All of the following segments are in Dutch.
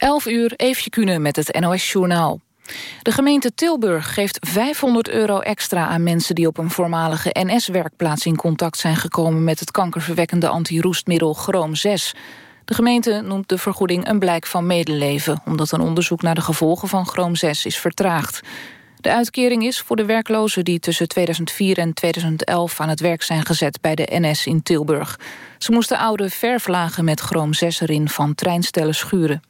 11 uur, Eefje Kunnen met het NOS-journaal. De gemeente Tilburg geeft 500 euro extra aan mensen... die op een voormalige NS-werkplaats in contact zijn gekomen... met het kankerverwekkende antiroestmiddel Chroom 6. De gemeente noemt de vergoeding een blijk van medeleven... omdat een onderzoek naar de gevolgen van Chroom 6 is vertraagd. De uitkering is voor de werklozen die tussen 2004 en 2011 aan het werk zijn gezet bij de NS in Tilburg. Ze moesten oude verflagen met chroom 6 erin van treinstellen schuren.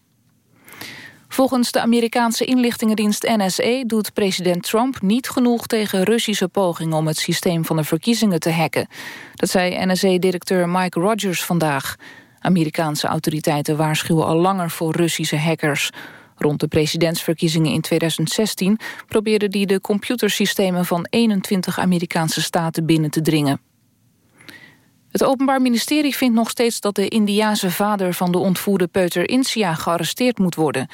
Volgens de Amerikaanse inlichtingendienst NSA doet president Trump niet genoeg tegen Russische pogingen om het systeem van de verkiezingen te hacken. Dat zei NSA-directeur Mike Rogers vandaag. Amerikaanse autoriteiten waarschuwen al langer voor Russische hackers. Rond de presidentsverkiezingen in 2016 probeerde die de computersystemen van 21 Amerikaanse staten binnen te dringen. Het Openbaar Ministerie vindt nog steeds dat de Indiaanse vader van de ontvoerde peuter Insia gearresteerd moet worden.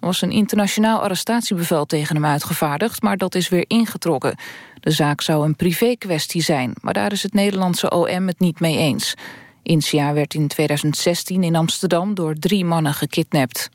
Er was een internationaal arrestatiebevel tegen hem uitgevaardigd, maar dat is weer ingetrokken. De zaak zou een privé-kwestie zijn, maar daar is het Nederlandse OM het niet mee eens. Insia werd in 2016 in Amsterdam door drie mannen gekidnapt.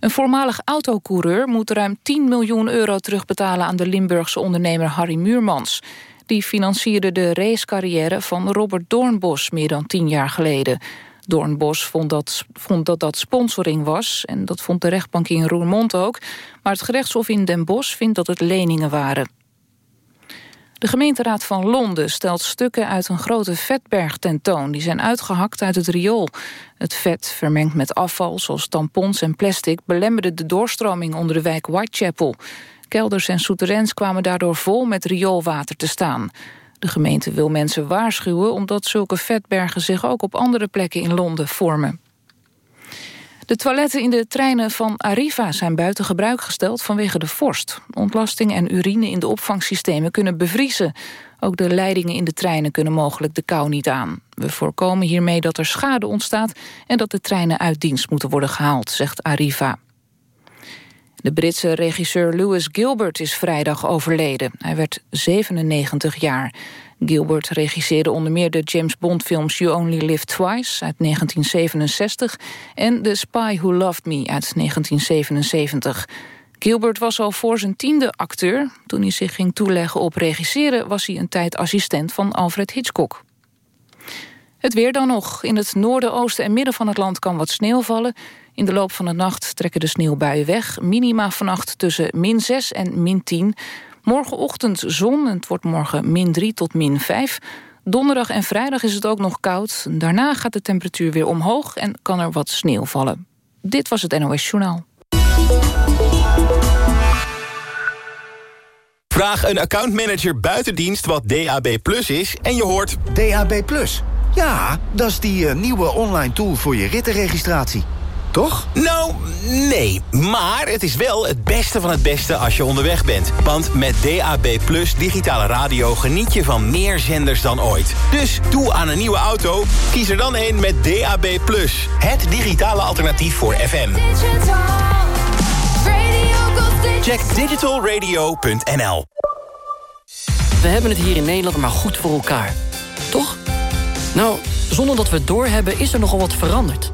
Een voormalig autocoureur moet ruim 10 miljoen euro terugbetalen... aan de Limburgse ondernemer Harry Muurmans. Die financierde de racecarrière van Robert Doornbos meer dan tien jaar geleden. Doornbos vond dat, vond dat sponsoring was... en dat vond de rechtbank in Roermond ook. Maar het gerechtshof in Den Bosch vindt dat het leningen waren. De gemeenteraad van Londen stelt stukken uit een grote vetberg tentoon. Die zijn uitgehakt uit het riool. Het vet, vermengd met afval zoals tampons en plastic... belemmerde de doorstroming onder de wijk Whitechapel. Kelders en souterrains kwamen daardoor vol met rioolwater te staan. De gemeente wil mensen waarschuwen... omdat zulke vetbergen zich ook op andere plekken in Londen vormen. De toiletten in de treinen van Arriva zijn buiten gebruik gesteld vanwege de vorst. Ontlasting en urine in de opvangsystemen kunnen bevriezen. Ook de leidingen in de treinen kunnen mogelijk de kou niet aan. We voorkomen hiermee dat er schade ontstaat en dat de treinen uit dienst moeten worden gehaald, zegt Arriva. De Britse regisseur Lewis Gilbert is vrijdag overleden. Hij werd 97 jaar. Gilbert regisseerde onder meer de James Bond-films You Only Live Twice uit 1967 en The Spy Who Loved Me uit 1977. Gilbert was al voor zijn tiende acteur. Toen hij zich ging toeleggen op regisseren was hij een tijd assistent van Alfred Hitchcock. Het weer dan nog. In het noorden, oosten en midden van het land kan wat sneeuw vallen. In de loop van de nacht trekken de sneeuwbuien weg. Minima vannacht tussen min 6 en min 10. Morgenochtend zon, het wordt morgen min 3 tot min 5. Donderdag en vrijdag is het ook nog koud. Daarna gaat de temperatuur weer omhoog en kan er wat sneeuw vallen. Dit was het NOS Journaal. Vraag een accountmanager buitendienst wat DAB Plus is en je hoort... DAB Plus? Ja, dat is die uh, nieuwe online tool voor je rittenregistratie toch? Nou, nee. Maar het is wel het beste van het beste als je onderweg bent. Want met DAB Plus digitale radio geniet je van meer zenders dan ooit. Dus doe aan een nieuwe auto, kies er dan een met DAB Plus. Het digitale alternatief voor FM. Check digitalradio.nl We hebben het hier in Nederland maar goed voor elkaar. Toch? Nou, zonder dat we het doorhebben is er nogal wat veranderd.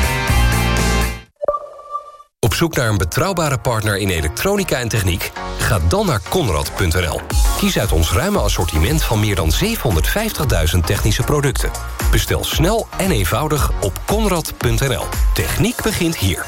Op zoek naar een betrouwbare partner in elektronica en techniek? Ga dan naar Conrad.nl. Kies uit ons ruime assortiment van meer dan 750.000 technische producten. Bestel snel en eenvoudig op Conrad.nl. Techniek begint hier.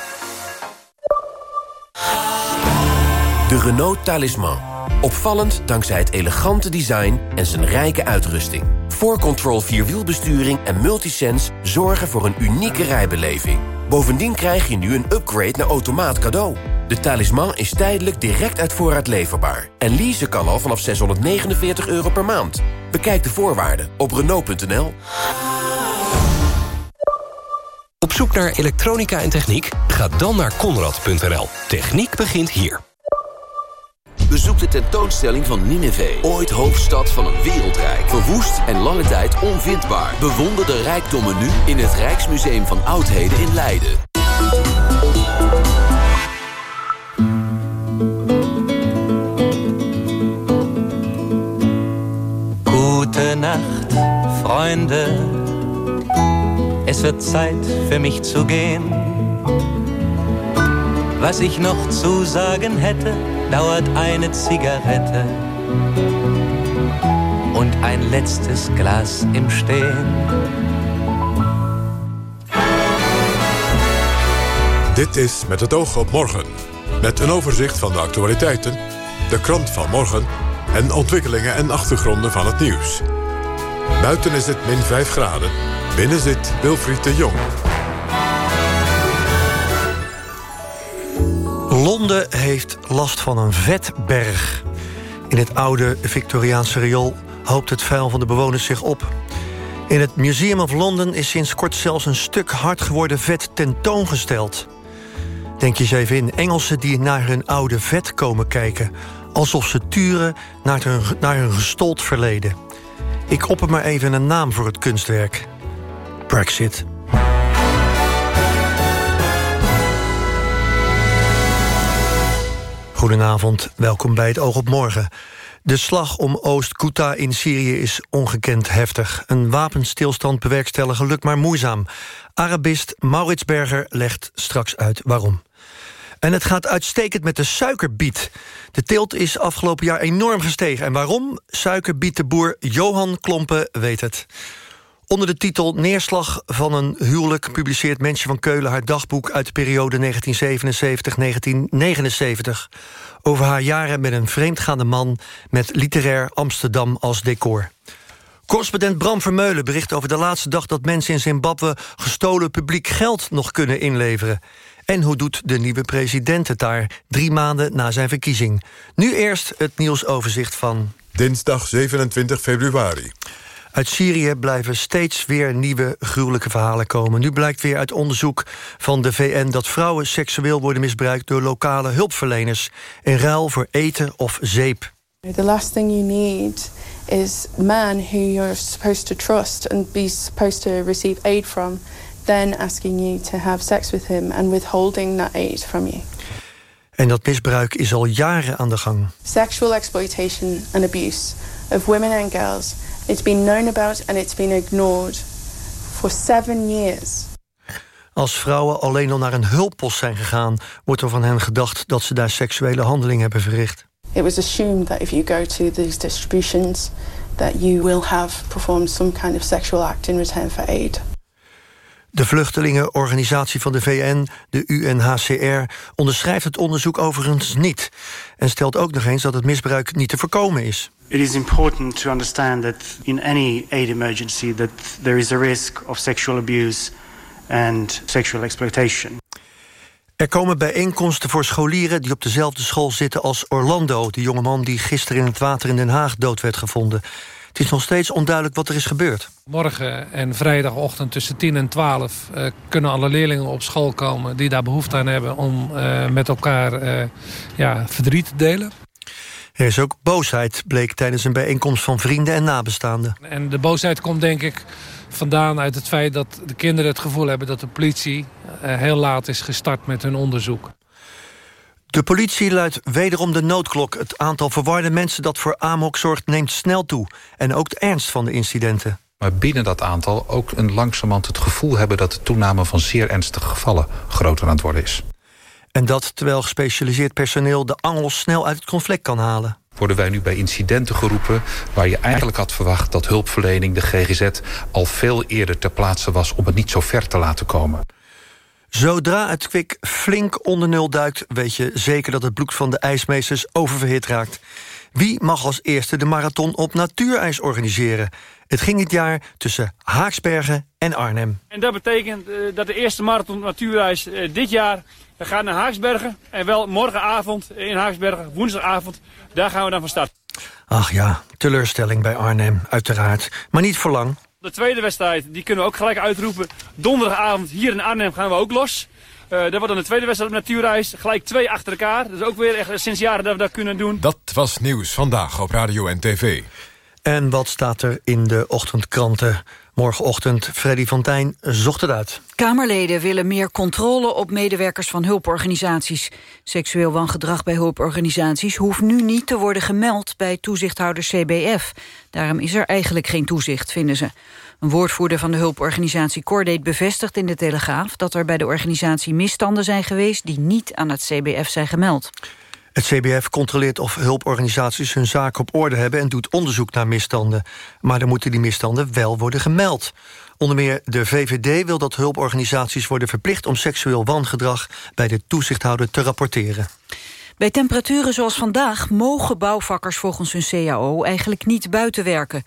De Renault Talisman. Opvallend dankzij het elegante design en zijn rijke uitrusting. 4Control Vierwielbesturing en Multisense zorgen voor een unieke rijbeleving. Bovendien krijg je nu een upgrade naar automaat cadeau. De talisman is tijdelijk direct uit voorraad leverbaar. En leasen kan al vanaf 649 euro per maand. Bekijk de voorwaarden op Renault.nl. Op zoek naar elektronica en techniek? Ga dan naar Conrad.nl. Techniek begint hier. Bezoek de tentoonstelling van Nineveh. Ooit hoofdstad van een wereldrijk. Verwoest en lange tijd onvindbaar. Bewonder de rijkdommen nu in het Rijksmuseum van Oudheden in Leiden. Gute Nacht, Freunde. Es wird Zeit für mich zu gehen. Was ich noch zu sagen hätte, dauert eine Zigarette und ein letztes Glas im Stehen. Dit is Met het oog op morgen. Met een overzicht van de actualiteiten, de krant van morgen... en ontwikkelingen en achtergronden van het nieuws. Buiten is het min 5 graden. Binnen zit Wilfried de Jong. Londen heeft last van een vetberg. In het oude Victoriaanse riool hoopt het vuil van de bewoners zich op. In het Museum of London is sinds kort zelfs een stuk hard geworden vet tentoongesteld. Denk je eens even in, Engelsen die naar hun oude vet komen kijken... alsof ze turen naar hun, naar hun gestold verleden. Ik opper maar even een naam voor het kunstwerk. Brexit. Goedenavond, welkom bij het Oog op Morgen. De slag om Oost-Ghouta in Syrië is ongekend heftig. Een wapenstilstand bewerkstelligen lukt maar moeizaam. Arabist Maurits Berger legt straks uit waarom. En het gaat uitstekend met de suikerbiet. De teelt is afgelopen jaar enorm gestegen. En waarom? Suikerbietenboer Johan Klompen weet het. Onder de titel Neerslag van een huwelijk... publiceert Mensje van Keulen haar dagboek... uit de periode 1977-1979... over haar jaren met een vreemdgaande man... met literair Amsterdam als decor. Correspondent Bram Vermeulen bericht over de laatste dag... dat mensen in Zimbabwe gestolen publiek geld nog kunnen inleveren. En hoe doet de nieuwe president het daar... drie maanden na zijn verkiezing? Nu eerst het nieuwsoverzicht van... Dinsdag 27 februari. Uit Syrië blijven steeds weer nieuwe gruwelijke verhalen komen. Nu blijkt weer uit onderzoek van de VN... dat vrouwen seksueel worden misbruikt door lokale hulpverleners... in ruil voor eten of zeep. The last thing you need is man who you're supposed to trust... and be supposed to receive aid from... then asking you to have sex with him... and withholding that aid from you. En dat misbruik is al jaren aan de gang. Sexual exploitation and abuse of women and girls... It's been known about and it's been ignored for seven years. Als vrouwen alleen al naar een hulppost zijn gegaan... wordt er van hen gedacht dat ze daar seksuele handelingen hebben verricht. It was assumed that if you go to these distributions... that you will have performed some kind of sexual act in return for aid. De vluchtelingenorganisatie van de VN, de UNHCR... onderschrijft het onderzoek overigens niet... en stelt ook nog eens dat het misbruik niet te voorkomen is. It is important to understand that in any aid emergency... that there is a risk of sexual abuse and sexual exploitation. Er komen bijeenkomsten voor scholieren die op dezelfde school zitten als Orlando... de jongeman die gisteren in het water in Den Haag dood werd gevonden. Het is nog steeds onduidelijk wat er is gebeurd. Morgen en vrijdagochtend tussen 10 en 12 uh, kunnen alle leerlingen op school komen... die daar behoefte aan hebben om uh, met elkaar uh, ja, verdriet te delen. Er is ook boosheid, bleek tijdens een bijeenkomst van vrienden en nabestaanden. En de boosheid komt denk ik vandaan uit het feit dat de kinderen het gevoel hebben... dat de politie heel laat is gestart met hun onderzoek. De politie luidt wederom de noodklok. Het aantal verwarde mensen dat voor amok zorgt neemt snel toe. En ook de ernst van de incidenten. Maar binnen dat aantal ook een langzamerhand het gevoel hebben... dat de toename van zeer ernstige gevallen groter aan het worden is. En dat terwijl gespecialiseerd personeel de angels snel uit het conflict kan halen. Worden wij nu bij incidenten geroepen waar je eigenlijk had verwacht... dat hulpverlening, de GGZ, al veel eerder ter plaatse was... om het niet zo ver te laten komen. Zodra het kwik flink onder nul duikt... weet je zeker dat het bloed van de ijsmeesters oververhit raakt. Wie mag als eerste de marathon op natuurijs organiseren? Het ging dit jaar tussen Haaksbergen en Arnhem. En dat betekent uh, dat de eerste marathon natuurijs uh, dit jaar... We gaan naar Haaksbergen en wel morgenavond in Haaksbergen, woensdagavond. Daar gaan we dan van start. Ach ja, teleurstelling bij Arnhem, uiteraard. Maar niet voor lang. De tweede wedstrijd, die kunnen we ook gelijk uitroepen. Donderdagavond hier in Arnhem gaan we ook los. Uh, dat wordt dan de tweede wedstrijd op natuurreis. Gelijk twee achter elkaar. Dat is ook weer echt sinds jaren dat we dat kunnen doen. Dat was nieuws vandaag op radio en tv. En wat staat er in de ochtendkranten? Morgenochtend, Freddy Fontijn zocht het uit. Kamerleden willen meer controle op medewerkers van hulporganisaties. Seksueel wangedrag bij hulporganisaties hoeft nu niet te worden gemeld bij toezichthouder CBF. Daarom is er eigenlijk geen toezicht, vinden ze. Een woordvoerder van de hulporganisatie Cordate bevestigt in de Telegraaf... dat er bij de organisatie misstanden zijn geweest... die niet aan het CBF zijn gemeld. Het CBF controleert of hulporganisaties hun zaak op orde hebben... en doet onderzoek naar misstanden. Maar dan moeten die misstanden wel worden gemeld. Onder meer de VVD wil dat hulporganisaties worden verplicht... om seksueel wangedrag bij de toezichthouder te rapporteren. Bij temperaturen zoals vandaag mogen bouwvakkers volgens hun CAO eigenlijk niet buiten werken.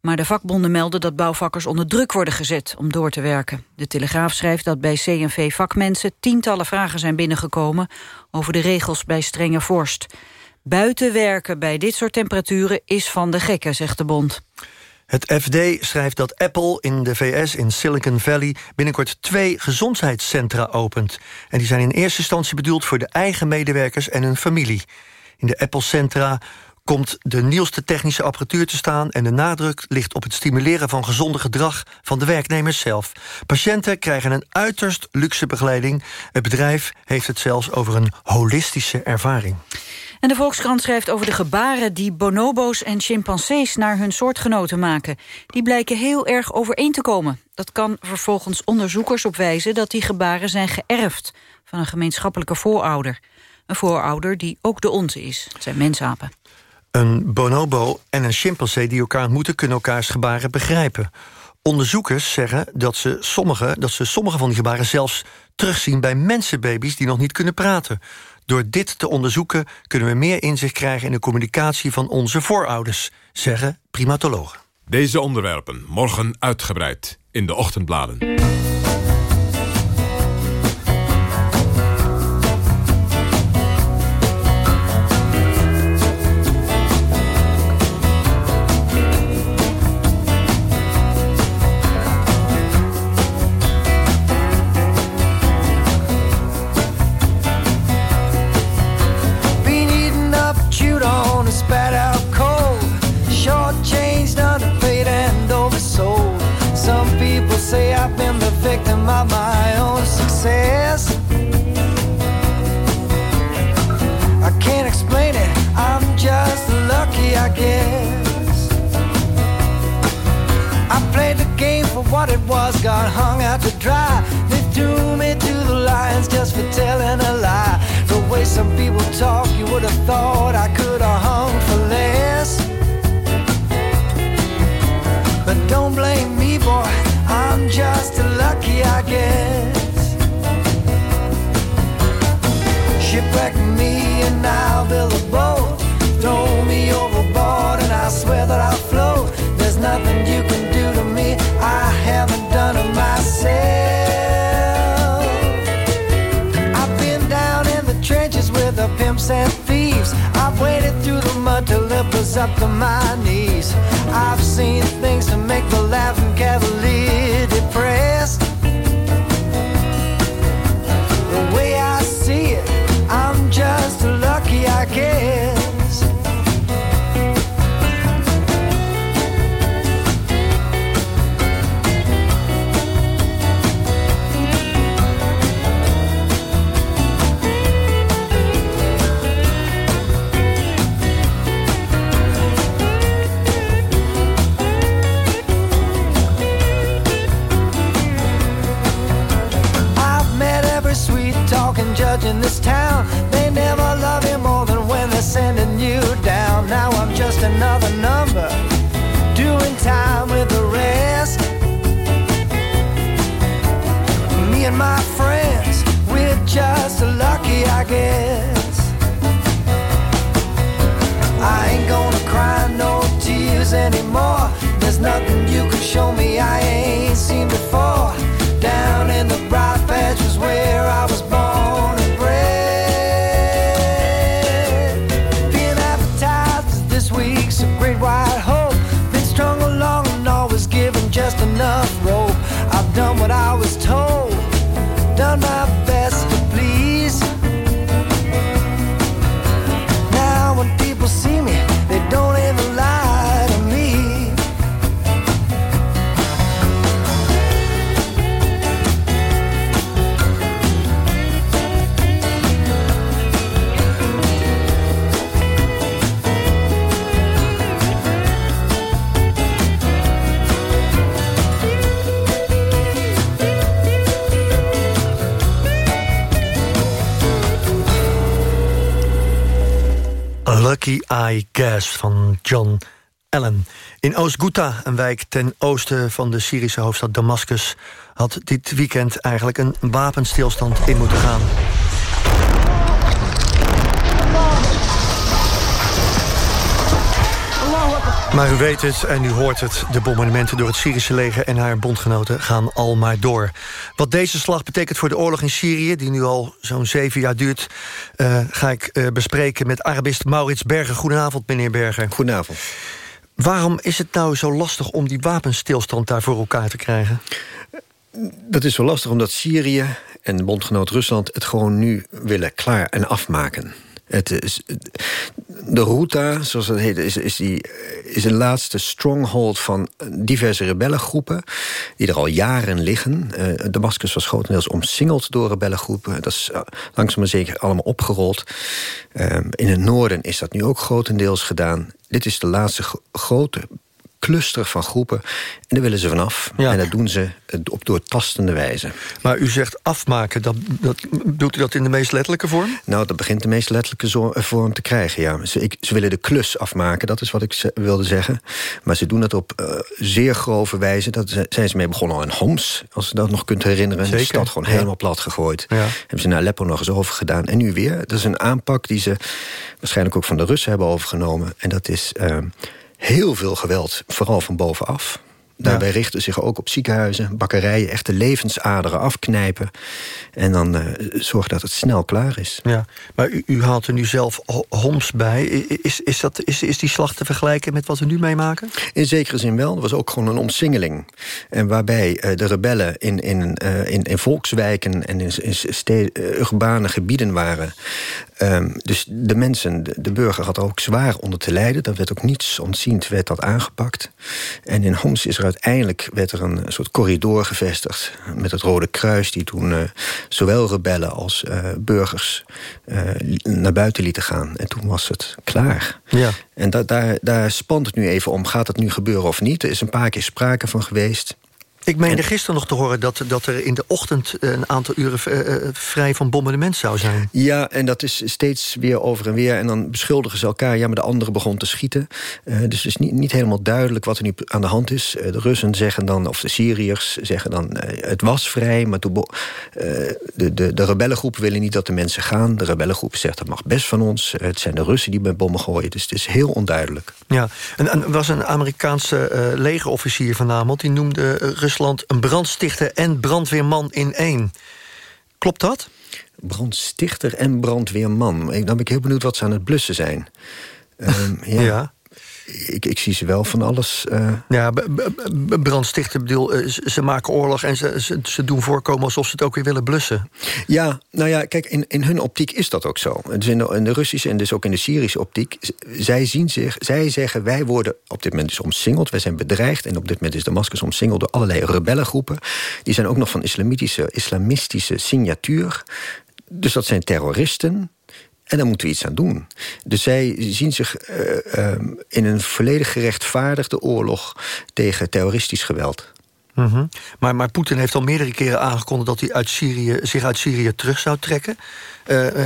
Maar de vakbonden melden dat bouwvakkers onder druk worden gezet om door te werken. De Telegraaf schrijft dat bij CNV-vakmensen tientallen vragen zijn binnengekomen over de regels bij strenge vorst. Buiten werken bij dit soort temperaturen is van de gekken, zegt de bond. Het FD schrijft dat Apple in de VS in Silicon Valley... binnenkort twee gezondheidscentra opent. En die zijn in eerste instantie bedoeld voor de eigen medewerkers en hun familie. In de Apple-centra komt de nieuwste technische apparatuur te staan... en de nadruk ligt op het stimuleren van gezonde gedrag van de werknemers zelf. Patiënten krijgen een uiterst luxe begeleiding. Het bedrijf heeft het zelfs over een holistische ervaring. En de Volkskrant schrijft over de gebaren die bonobo's en chimpansees naar hun soortgenoten maken. Die blijken heel erg overeen te komen. Dat kan vervolgens onderzoekers op wijzen dat die gebaren zijn geërfd van een gemeenschappelijke voorouder. Een voorouder die ook de onze is. Het zijn mensapen. Een bonobo en een chimpansee die elkaar ontmoeten... kunnen elkaars gebaren begrijpen. Onderzoekers zeggen dat ze, sommige, dat ze sommige van die gebaren zelfs terugzien... bij mensenbaby's die nog niet kunnen praten. Door dit te onderzoeken kunnen we meer inzicht krijgen... in de communicatie van onze voorouders, zeggen primatologen. Deze onderwerpen morgen uitgebreid in de ochtendbladen. Up to my knees. I've seen things to make the show me I ain't Lucky Gas van John Allen. In Oost-Ghouta, een wijk ten oosten van de Syrische hoofdstad Damascus... had dit weekend eigenlijk een wapenstilstand in moeten gaan. Maar u weet het en u hoort het. De bombardementen door het Syrische leger en haar bondgenoten gaan al maar door. Wat deze slag betekent voor de oorlog in Syrië... die nu al zo'n zeven jaar duurt... Uh, ga ik uh, bespreken met Arabist Maurits Berger. Goedenavond, meneer Berger. Goedenavond. Waarom is het nou zo lastig om die wapenstilstand daar voor elkaar te krijgen? Dat is zo lastig omdat Syrië en bondgenoot Rusland... het gewoon nu willen klaar en afmaken. Het de Ruta, zoals dat heet, is, is, die, is een laatste stronghold van diverse rebellengroepen... die er al jaren liggen. Uh, Damascus was grotendeels omsingeld door rebellengroepen. Dat is uh, langzaam maar zeker allemaal opgerold. Uh, in het noorden is dat nu ook grotendeels gedaan. Dit is de laatste grote cluster van groepen. En daar willen ze vanaf. Ja. En dat doen ze op doortastende wijze. Maar u zegt afmaken, dat, dat, doet u dat in de meest letterlijke vorm? Nou, dat begint de meest letterlijke eh, vorm te krijgen, ja. Ze, ik, ze willen de klus afmaken, dat is wat ik wilde zeggen. Maar ze doen dat op uh, zeer grove wijze. Dat zijn ze mee begonnen al in Homs, als je dat nog kunt herinneren. Zeker. De stad gewoon ja. helemaal plat gegooid. Ja. Hebben ze naar Aleppo nog eens over gedaan. En nu weer. Dat is een aanpak die ze waarschijnlijk ook van de Russen hebben overgenomen. En dat is... Uh, heel veel geweld, vooral van bovenaf. Daarbij richten zich ook op ziekenhuizen, bakkerijen... echt de levensaderen afknijpen. En dan uh, zorgen dat het snel klaar is. Ja, maar u, u haalt er nu zelf Homs bij. Is, is, dat, is, is die slag te vergelijken met wat we nu meemaken? In zekere zin wel. Er was ook gewoon een omsingeling. En waarbij uh, de rebellen in, in, uh, in, in volkswijken... en in, in urbane gebieden waren. Um, dus de mensen, de, de, burger had er ook zwaar onder te lijden. Dat werd ook niets ontziend, werd dat aangepakt. En in Homs is er uiteindelijk werd er een soort corridor gevestigd... met het Rode Kruis, die toen uh, zowel rebellen als uh, burgers uh, naar buiten lieten gaan. En toen was het klaar. Ja. En da daar, daar spant het nu even om. Gaat het nu gebeuren of niet? Er is een paar keer sprake van geweest. Ik meende gisteren nog te horen dat, dat er in de ochtend... een aantal uren uh, vrij van bombardement zou zijn. Ja, en dat is steeds weer over en weer. En dan beschuldigen ze elkaar. Ja, maar de andere begon te schieten. Uh, dus het is niet, niet helemaal duidelijk wat er nu aan de hand is. Uh, de Russen zeggen dan, of de Syriërs zeggen dan... het was vrij, maar toen, de, de, de rebellengroepen willen niet dat de mensen gaan. De rebellengroep zegt dat mag best van ons. het zijn de Russen die met bommen gooien. Dus het is heel onduidelijk. Ja, en er was een Amerikaanse legerofficier vanavond... die noemde Rusland een brandstichter en brandweerman in één. Klopt dat? Brandstichter en brandweerman. Dan ben ik heel benieuwd wat ze aan het blussen zijn. um, ja. ja ik, ik zie ze wel van alles. Uh... Ja, brandstichten, bedoel, eh, ze maken oorlog en ze, ze, ze, doen voorkomen alsof ze het ook weer willen blussen. Ja, nou ja, kijk, in, in hun optiek is dat ook zo. Dus in de, in de Russische en dus ook in de Syrische optiek, zij zien zich, zij zeggen wij worden op dit moment dus omsingeld, wij zijn bedreigd en op dit moment is Damascus omsingeld door allerlei rebellengroepen. Die zijn ook nog van islamitische, islamistische signatuur. Dus dat zijn terroristen. En daar moeten we iets aan doen. Dus zij zien zich uh, uh, in een volledig gerechtvaardigde oorlog tegen terroristisch geweld. -hmm. Maar, maar Poetin heeft al meerdere keren aangekondigd dat hij uit Syrië, zich uit Syrië terug zou trekken. Uh,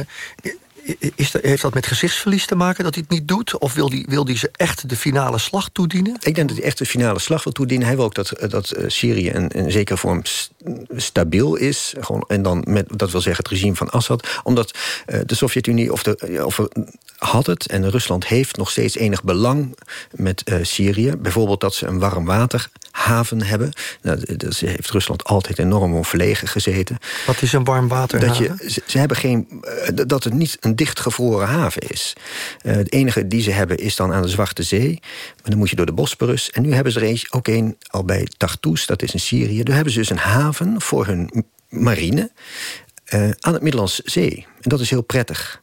is heeft dat met gezichtsverlies te maken dat hij het niet doet? Of wil hij, wil hij ze echt de finale slag toedienen? Ik denk dat hij echt de finale slag wil toedienen. Hij wil ook dat, dat uh, Syrië in, in zekere vorm stabiel is. Gewoon, en dan met, dat wil zeggen het regime van Assad. Omdat uh, de Sovjet-Unie of, de, of had het en Rusland heeft nog steeds enig belang met uh, Syrië. Bijvoorbeeld dat ze een warmwaterhaven hebben. Nou, dat heeft Rusland altijd enorm om verlegen gezeten. Wat is een warmwaterhaven? Dat je, ze, ze hebben geen, dat het niet een dichtgevroren haven is. Uh, het enige die ze hebben is dan aan de Zwarte Zee. Maar dan moet je door de Bosporus. En nu hebben ze er ook een al bij Tartus, dat is in Syrië. Daar hebben ze dus een haven voor hun marine uh, aan het Middellandse Zee. En dat is heel prettig.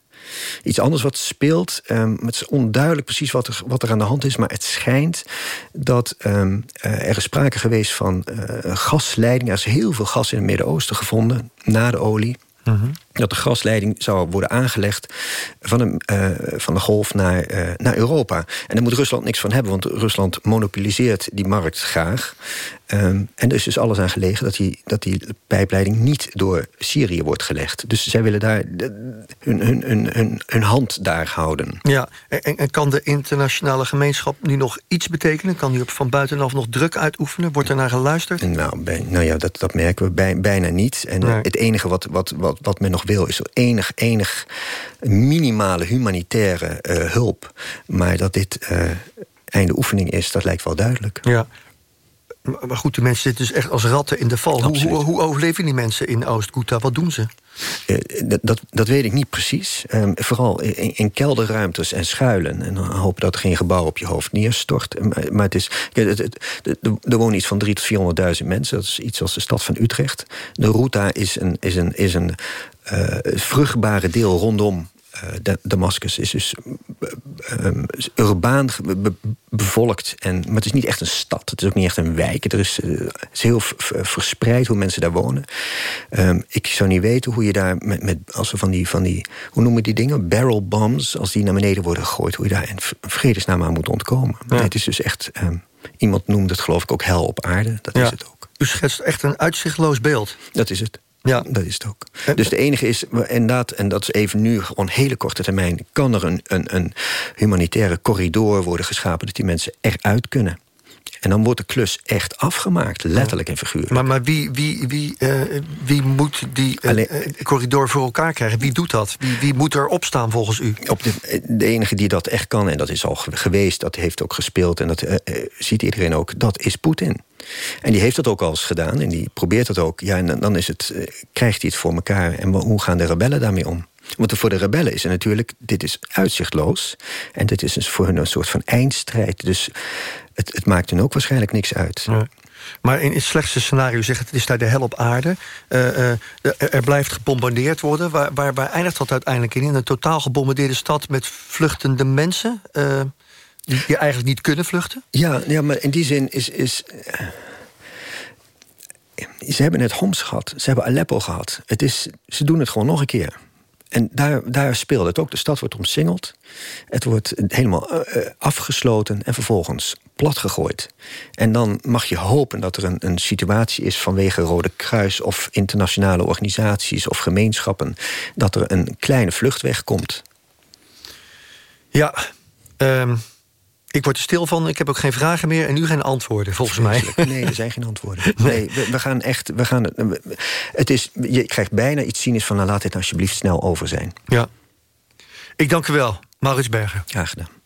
Iets anders wat speelt, um, het is onduidelijk precies wat er, wat er aan de hand is... maar het schijnt dat um, uh, er is sprake geweest van uh, gasleiding. Er is heel veel gas in het Midden-Oosten gevonden, na de olie... Mm dat de gasleiding zou worden aangelegd van de, uh, van de golf naar, uh, naar Europa. En daar moet Rusland niks van hebben, want Rusland monopoliseert die markt graag. Um, en dus is alles aan gelegen dat die, dat die pijpleiding niet door Syrië wordt gelegd. Dus zij willen daar hun, hun, hun, hun, hun hand daar houden. Ja, en, en, kan de internationale gemeenschap nu nog iets betekenen? Kan die op van buitenaf nog druk uitoefenen? Wordt er naar geluisterd? Nou, bij, nou ja, dat, dat merken we bij, bijna niet. En nee. het enige wat, wat, wat, wat men nog wil is enig, enig minimale humanitaire uh, hulp. Maar dat dit uh, einde oefening is, dat lijkt wel duidelijk. Ja. Maar goed, die mensen zitten dus echt als ratten in de val. Hoe, hoe, hoe, overleven die mensen in Oost-Ghouta? Wat doen ze? Uh, dat, dat weet ik niet precies. Um, vooral in, kelderruimtes en schuilen. En dan hopen dat geen gebouw op je hoofd neerstort. Maar, maar het is, er wonen iets van 300.000 tot 400.000 mensen. Dat is iets als de stad van Utrecht. De Routa is een, is een, is een uh, vruchtbare deel rondom uh, Damascus is dus uh, urbaan be bevolkt. En, maar het is niet echt een stad. Het is ook niet echt een wijk. Er is, uh, is heel verspreid hoe mensen daar wonen. Um, ik zou niet weten hoe je daar met, met als we van die, van die hoe noemen die dingen? Barrel bombs, als die naar beneden worden gegooid, hoe je daar in vredesnaam aan moet ontkomen. Ja. Het is dus echt. Um, iemand noemde het geloof ik ook hel op aarde. Dat ja. is het ook. U schetst echt een uitzichtloos beeld. Dat is het. Ja, dat is het ook. Dus de enige is, inderdaad, en dat is even nu gewoon hele korte termijn... kan er een, een, een humanitaire corridor worden geschapen... dat die mensen eruit kunnen. En dan wordt de klus echt afgemaakt, letterlijk en figuurlijk. Maar, maar wie, wie, wie, uh, wie moet die uh, Alleen, corridor voor elkaar krijgen? Wie doet dat? Wie, wie moet er opstaan volgens u? Op de, de enige die dat echt kan, en dat is al geweest... dat heeft ook gespeeld en dat uh, ziet iedereen ook... dat is Poetin. En die heeft dat ook al eens gedaan en die probeert dat ook. Ja, en dan is het, krijgt hij het voor elkaar. En hoe gaan de rebellen daarmee om? Want voor de rebellen is er natuurlijk, dit is uitzichtloos. En dit is dus voor hun een soort van eindstrijd. Dus het, het maakt hun ook waarschijnlijk niks uit. Ja. Maar in het slechtste scenario zegt het is daar de hel op aarde. Uh, uh, er blijft gebombardeerd worden. Waar, waar, waar, eindigt dat uiteindelijk in? In een totaal gebombardeerde stad met vluchtende mensen... Uh, die, eigenlijk niet kunnen vluchten? Ja, ja maar in die zin is... is ze hebben net Homs gehad. Ze hebben Aleppo gehad. Het is, ze doen het gewoon nog een keer. En daar, daar het ook. De stad wordt omsingeld. Het wordt helemaal uh, afgesloten en vervolgens platgegooid. En dan mag je hopen dat er een, een situatie is vanwege Rode Kruis of internationale organisaties of gemeenschappen, dat er een kleine vluchtweg komt. Ja, um, ik word er stil van, ik heb ook geen vragen meer en nu geen antwoorden, volgens mij. Nee, er zijn geen antwoorden. Nee, we, we gaan echt. We gaan, het is, je krijgt bijna iets cynisch van, nou, laat dit alsjeblieft snel over zijn. Ja. Ik dank u wel, Maurits Berger. Graag gedaan.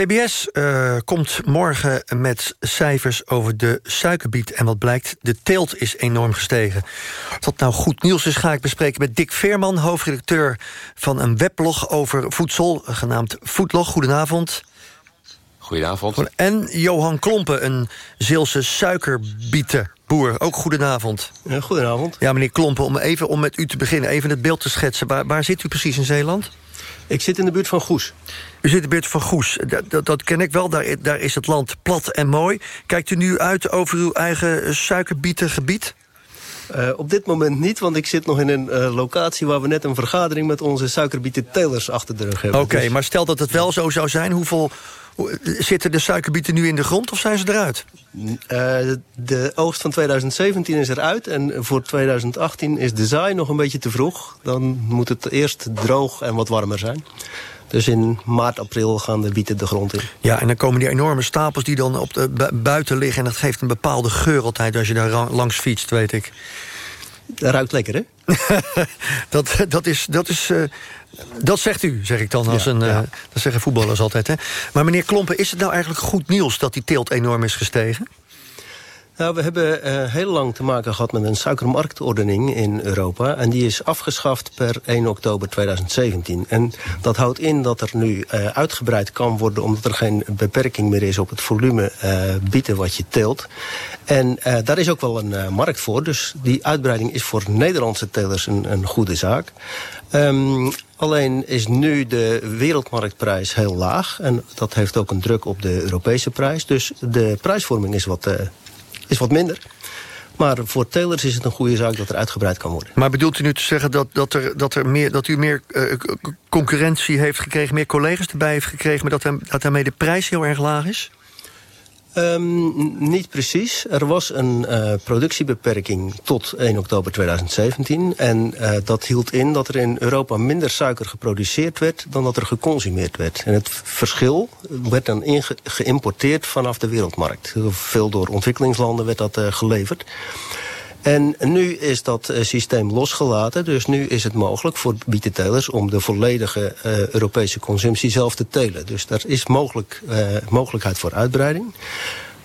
CBS uh, komt morgen met cijfers over de suikerbiet. En wat blijkt, de teelt is enorm gestegen. Of dat nou goed nieuws is, ga ik bespreken met Dick Veerman... hoofdredacteur van een weblog over voedsel, genaamd Foodlog. Goedenavond. Goedenavond. En Johan Klompen, een Zeelse suikerbietenboer. Ook goedenavond. Ja, goedenavond. Ja, meneer Klompen, om even om met u te beginnen... even het beeld te schetsen. Waar, waar zit u precies in Zeeland? Ik zit in de buurt van Goes. U zit in de buurt van Goes. Dat, dat, dat ken ik wel. Daar, daar, is het land plat en mooi. Kijkt u nu uit over uw eigen suikerbietengebied? Uh, op dit moment niet, want ik zit nog in een uh, locatie... waar we net een vergadering met onze suikerbietentelers achter de rug hebben. Oké, okay, dus... maar stel dat het wel zo zou zijn. Hoeveel, Zitten de suikerbieten nu in de grond of zijn ze eruit? Uh, de oogst van 2017 is eruit. En voor 2018 is de zaai nog een beetje te vroeg. Dan moet het eerst droog en wat warmer zijn. Dus in maart, april gaan de bieten de grond in. Ja, en dan komen die enorme stapels die dan op de buiten liggen... en dat geeft een bepaalde geur altijd als je daar langs fietst, weet ik. Dat ruikt lekker, hè? dat, dat is... Dat is uh, dat zegt u, zeg ik dan. Als een, uh, dat zeggen voetballers altijd. Hè? Maar meneer Klompen, is het nou eigenlijk goed nieuws... dat die teelt enorm is gestegen? Nou, we hebben uh, heel lang te maken gehad met een suikermarktordening in Europa. En die is afgeschaft per 1 oktober 2017. En dat houdt in dat er nu uh, uitgebreid kan worden... omdat er geen beperking meer is op het volume uh, bieten wat je teelt. En daar is ook wel een markt voor. Dus die uitbreiding is voor Nederlandse telers een, een goede zaak. Um, alleen is nu de wereldmarktprijs heel laag. En dat heeft ook een druk op de Europese prijs. Dus de prijsvorming is wat is wat minder. Maar voor telers is het een goede zaak dat er uitgebreid kan worden. Maar bedoelt u nu te zeggen dat, dat, er, dat, er meer, dat u meer uh, concurrentie heeft gekregen... meer collega's erbij heeft gekregen... maar dat, hem, dat daarmee de prijs heel erg laag is? Um, niet precies. Er was een uh, productiebeperking tot 1 oktober 2017. En uh, dat hield in dat er in Europa minder suiker geproduceerd werd... dan dat er geconsumeerd werd. En het verschil werd dan geïmporteerd vanaf de wereldmarkt. Veel door ontwikkelingslanden werd dat uh, geleverd. En nu is dat uh, systeem losgelaten. Dus nu is het mogelijk voor bietentelers om de volledige uh, Europese consumptie zelf te telen. Dus daar is mogelijk, uh, mogelijkheid voor uitbreiding.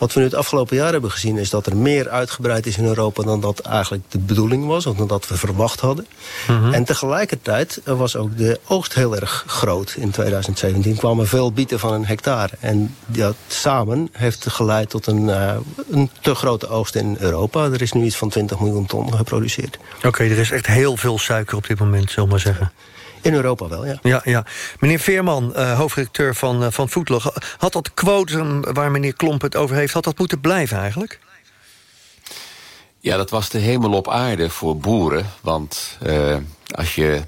Wat we nu het afgelopen jaar hebben gezien is dat er meer uitgebreid is in Europa dan dat eigenlijk de bedoeling was, of dan dat we verwacht hadden. Mm -hmm. En tegelijkertijd was ook de oogst heel erg groot. In 2017 kwamen veel bieten van een hectare. En dat samen heeft geleid tot een, uh, een te grote oogst in Europa. Er is nu iets van 20 miljoen ton geproduceerd. Oké, okay, er is echt heel veel suiker op dit moment, zullen we maar zeggen. In Europa wel, ja. Ja, ja. Meneer Veerman, uh, hoofdredacteur van, uh, van Foodlog... had dat quotum waar meneer Klomp het over heeft... had dat moeten blijven eigenlijk? Ja, dat was de hemel op aarde voor boeren. Want uh, als je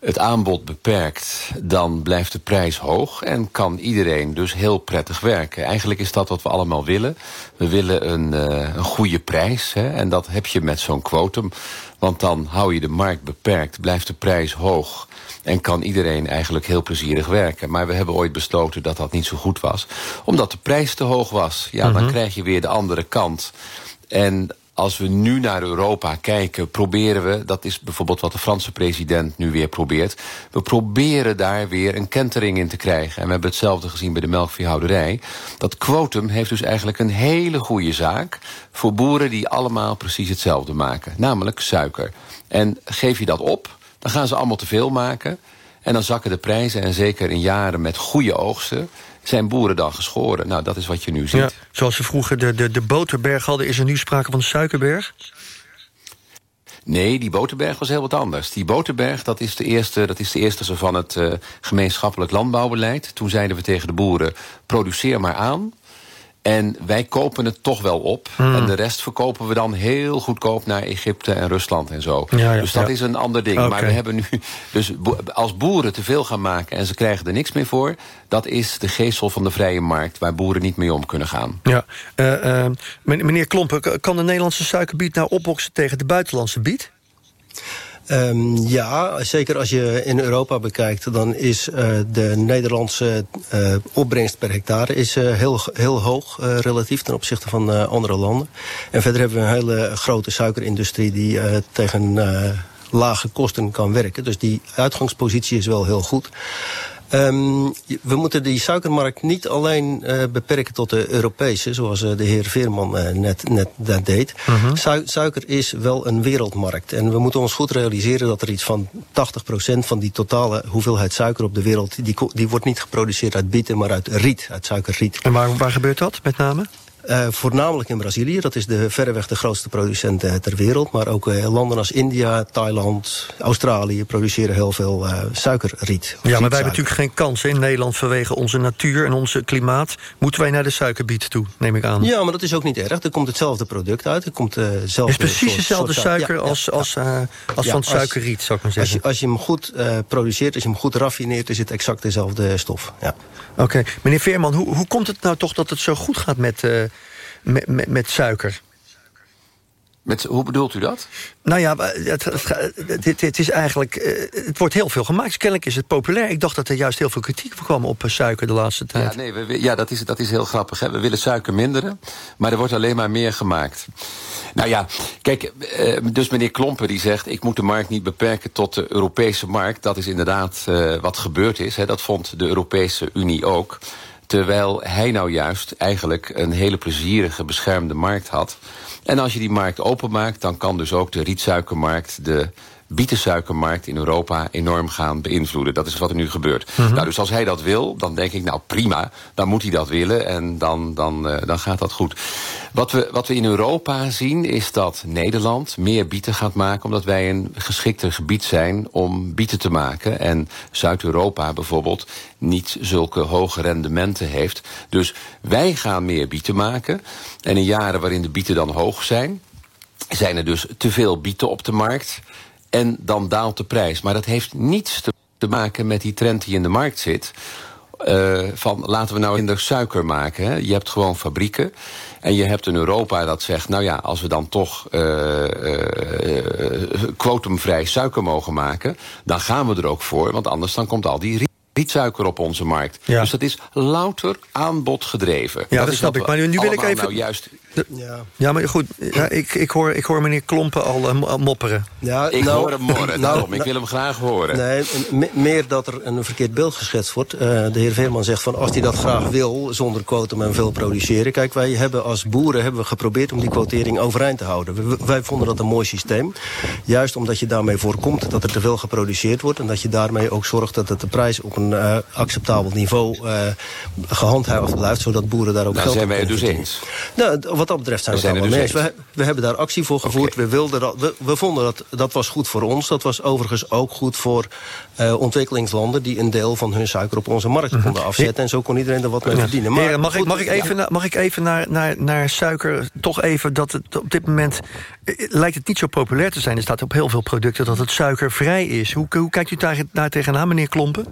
het aanbod beperkt, dan blijft de prijs hoog... en kan iedereen dus heel prettig werken. Eigenlijk is dat wat we allemaal willen. We willen een, uh, een goede prijs, hè, en dat heb je met zo'n quotum. Want dan hou je de markt beperkt, blijft de prijs hoog... en kan iedereen eigenlijk heel plezierig werken. Maar we hebben ooit besloten dat dat niet zo goed was. Omdat de prijs te hoog was. Ja, dan mhm. krijg je weer de andere kant. En als we nu naar Europa kijken, proberen we... dat is bijvoorbeeld wat de Franse president nu weer probeert... we proberen daar weer een kentering in te krijgen. En we hebben hetzelfde gezien bij de melkveehouderij. Dat quotum heeft dus eigenlijk een hele goede zaak... voor boeren die allemaal precies hetzelfde maken. Namelijk suiker. En geef je dat op, dan gaan ze allemaal te veel maken... en dan zakken de prijzen, en zeker in jaren met goede oogsten zijn boeren dan geschoren. Nou, dat is wat je nu ziet. Ja, zoals ze vroeger de, de, de boterberg hadden... is er nu sprake van de suikerberg? Nee, die boterberg was heel wat anders. Die boterberg, dat is de eerste, dat is de eerste van het uh, gemeenschappelijk landbouwbeleid. Toen zeiden we tegen de boeren, produceer maar aan... En wij kopen het toch wel op. Mm. En de rest verkopen we dan heel goedkoop naar Egypte en Rusland en zo. Ja, ja, dus dat ja. is een ander ding. Okay. Maar we hebben nu... Dus als boeren te veel gaan maken en ze krijgen er niks meer voor... dat is de geestel van de vrije markt... waar boeren niet mee om kunnen gaan. Ja, uh, uh, meneer Klompen, kan de Nederlandse suikerbiet nou opboksen... tegen de buitenlandse biet? Um, ja, zeker als je in Europa bekijkt... dan is uh, de Nederlandse uh, opbrengst per hectare is, uh, heel, heel hoog relatief... ten opzichte van andere landen. En verder hebben we een hele grote suikerindustrie... die tegen lage kosten kan werken. Dus die uitgangspositie is wel heel goed. Um, we moeten die suikermarkt niet alleen uh, beperken tot de Europese, zoals uh, de heer Veerman uh, net, net dat deed. Mhm. suiker is wel een wereldmarkt. En we moeten ons goed realiseren dat er iets van 80% van die totale hoeveelheid suiker op de wereld, die, die wordt niet geproduceerd uit bieten, maar uit riet, uit suikerriet. En waar, waar gebeurt dat met name? Uh, voornamelijk in Brazilië. Dat is de verreweg de grootste producent uh, ter wereld. Maar ook uh, landen als India, Thailand, Australië produceren heel veel suikerriet. Ja, maar wij hebben natuurlijk geen kans in Nederland vanwege onze natuur en onze klimaat. Moeten wij naar de suikerbiet toe, neem ik aan. Ja, maar dat is ook niet erg. Er komt hetzelfde product uit. Er komt hetzelfde is precies soort, dezelfde soort, suiker ja, als, als, ja. als van suikerriet, zou ik maar zeggen. Als je, als je hem goed produceert, als je hem goed raffineert... is het exact dezelfde stof. Ja. Oké, okay. meneer Veerman, hoe, hoe komt het nou toch dat het zo goed gaat met met, met, met suiker. Met, hoe bedoelt u dat? Nou ja, het, het, het, is eigenlijk, eh, het wordt heel veel gemaakt. Kennelijk is het populair. Ik dacht dat er juist heel veel kritiek kwam op eh, suiker de laatste tijd. Ja, nee, we, ja dat, is, dat is heel grappig. Hè? We willen suiker minderen, maar er wordt alleen maar meer gemaakt. Nou ja, kijk, eh, dus meneer Klompen die zegt... ik moet de markt niet beperken tot de Europese markt. Dat is inderdaad wat gebeurd is. Hè? Dat vond de Europese Unie ook. Terwijl hij nou juist eigenlijk een hele plezierige beschermde markt had. En als je die markt openmaakt, dan kan dus ook de rietsuikermarkt... de bietensuikermarkt in Europa enorm gaan beïnvloeden. Dat is wat er nu gebeurt. Mhm. Nou, dus als hij dat wil, dan denk ik, nou prima, dan moet hij dat willen en dan, dan, uh, dan gaat dat goed. Wat we, wat we in Europa zien is dat Nederland meer bieten gaat maken... omdat wij een geschikter gebied zijn om bieten te maken. En Zuid-Europa bijvoorbeeld niet zulke hoge rendementen heeft. Dus wij gaan meer bieten maken. En in jaren waarin de bieten dan hoog zijn... zijn er dus te veel bieten op de markt en dan daalt de prijs. Maar dat heeft niets te maken met die trend die in de markt zit... Uh, van laten we nou minder suiker maken. Hè. Je hebt gewoon fabrieken. En je hebt een Europa dat zegt... nou ja, als we dan toch uh, uh, kwotumvrij suiker mogen maken... dan gaan we er ook voor, want anders dan komt al die rietsuiker op onze markt. Ja. Dus dat is louter aanbod gedreven. Ja, dat, snap ik. Maar nu, nu wil ik even... Nou juist ja. ja, maar goed, ja, ik, ik, hoor, ik hoor meneer Klompen al uh, mopperen. Ja, ik nou, hoor hem morren, nou, ik wil hem graag horen. Nee, meer dat er een verkeerd beeld geschetst wordt. Uh, de heer Veerman zegt van als hij dat graag wil, zonder quotum en veel produceren. Kijk, wij hebben als boeren hebben we geprobeerd om die quotering overeind te houden. We, wij vonden dat een mooi systeem. Juist omdat je daarmee voorkomt dat er te veel geproduceerd wordt. En dat je daarmee ook zorgt dat het de prijs op een uh, acceptabel niveau gehandhaafd blijft. Zodat boeren daar ook nou, geld zijn wij het dus eens. Nou, wat dat betreft zijn we, allemaal dus mee We, we, hebben daar actie voor gevoerd. We, wilden dat, we, we, vonden dat dat was goed voor ons. Dat was overigens ook goed voor uh, ontwikkelingslanden... die een deel van hun suiker op onze markt konden mhm. afzetten. En zo kon iedereen er wat mee verdienen. Maar, Heren, mag, ik, mag, ik even, ja. mag ik even naar, naar, naar suiker... toch even dat het op dit moment... Eh, lijkt het niet zo populair te zijn. Er staat op heel veel producten dat het suikervrij is. Hoe, hoe kijkt u daar, daar tegenaan, meneer Klompen?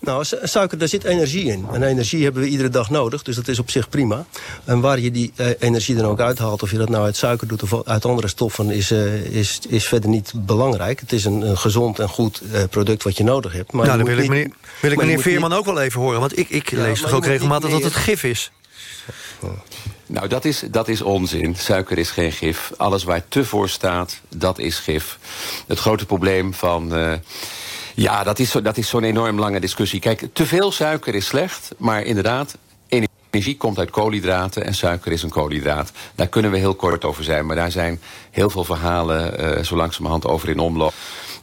Nou, suiker, daar zit energie in. En energie hebben we iedere dag nodig, dus dat is op zich prima. En waar je die uh, energie dan ook uithaalt... of je dat nou uit suiker doet of uit andere stoffen... is, uh, is, is verder niet belangrijk. Het is een, een gezond en goed uh, product wat je nodig hebt. Maar nou, dan wil ik meneer, wil ik meneer Veerman niet... ook wel even horen. Want ik, ik ja, lees toch ook regelmatig dat het gif is. Nou, dat is, dat is onzin. Suiker is geen gif. Alles waar te voor staat, dat is gif. Het grote probleem van... Uh, ja, dat is, zo, dat is zo'n enorm lange discussie. Kijk, te veel suiker is slecht, maar inderdaad... Energie komt uit koolhydraten en suiker is een koolhydraat. Daar kunnen we heel kort over zijn, maar daar zijn heel veel verhalen uh, zo langzamerhand over in omloop.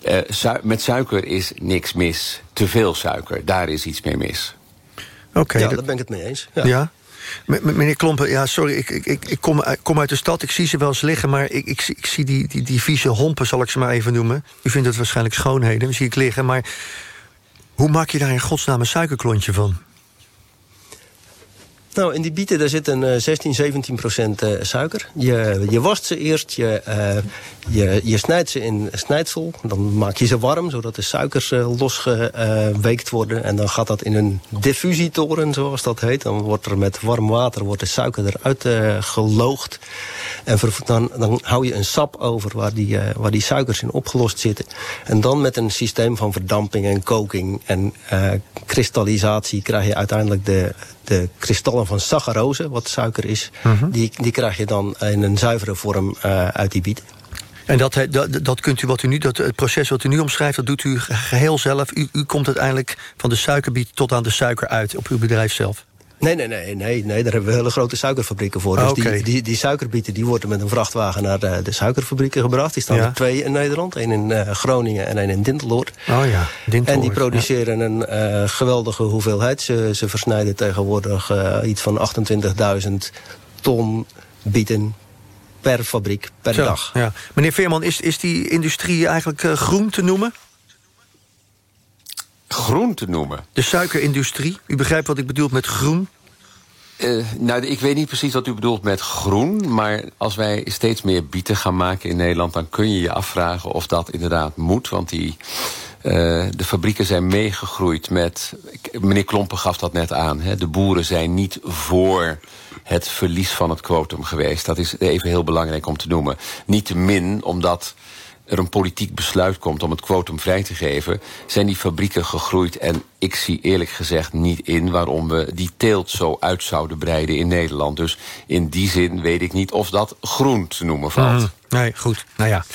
Uh, su met suiker is niks mis. Te veel suiker, daar is iets mee mis. Oké, okay, ja, daar ben ik het mee eens. Ja. ja? Meneer Klompen, ja, sorry, ik, ik, ik, kom, kom uit de stad. Ik zie ze wel eens liggen, maar ik, ik, ik zie die, die, die vieze hompen, zal ik ze maar even noemen. U vindt het waarschijnlijk schoonheden, zie ik liggen. Maar hoe maak je daar in godsnaam een suikerklontje van? Nou, in die bieten daar zit een uh, 16, 17 procent uh, suiker. Je, je wast ze eerst, je, uh, je, je snijdt ze in snijdsel. Dan maak je ze warm, zodat de suikers uh, losgeweekt worden. En dan gaat dat in een diffusietoren, zoals dat heet. Dan wordt er met warm water wordt de suiker eruit geloogd. En dan, dan hou je een sap over waar die, waar die suikers in opgelost zitten. En dan met een systeem van verdamping en koking en kristallisatie... krijg je uiteindelijk de, de kristallen van saccharose, wat suiker is... Mhm. die, die krijg je dan in een zuivere vorm uh, uit die bieten. En dat, dat, dat kunt u wat u nu, dat, het proces wat u nu omschrijft, dat doet u geheel zelf. U, u komt uiteindelijk van de suikerbiet tot aan de suiker uit op uw bedrijf zelf. Nee, nee, nee, nee, nee, daar hebben we hele grote suikerfabrieken voor. Dus die, die, die suikerbieten die worden met een vrachtwagen naar de, de suikerfabrieken gebracht. Die staan er twee in Nederland. één in uh, Groningen en één in Dinteloord. Oh ja, Dinteloord. En die produceren een uh, geweldige hoeveelheid. Ze, ze versnijden tegenwoordig uh, iets van 28.000 ton bieten per fabriek, per Zo, dag. Ja. Meneer Veerman, is, is die industrie eigenlijk groen te noemen? Groen te noemen. De suikerindustrie. U begrijpt wat ik bedoel met groen? Uh, nou, ik weet niet precies wat u bedoelt met groen. Maar als wij steeds meer bieten gaan maken in Nederland... dan kun je je afvragen of dat inderdaad moet. Want die, uh, de fabrieken zijn meegegroeid met... Meneer Klompen gaf dat net aan. Hè, de boeren zijn niet voor het verlies van het quotum geweest. Dat is even heel belangrijk om te noemen. Niet te min omdat er een politiek besluit komt om het quotum vrij te geven... zijn die fabrieken gegroeid en ik zie eerlijk gezegd niet in... waarom we die teelt zo uit zouden breiden in Nederland. Dus in die zin weet ik niet of dat groen te noemen valt. Mm, nee, goed. Nou ja.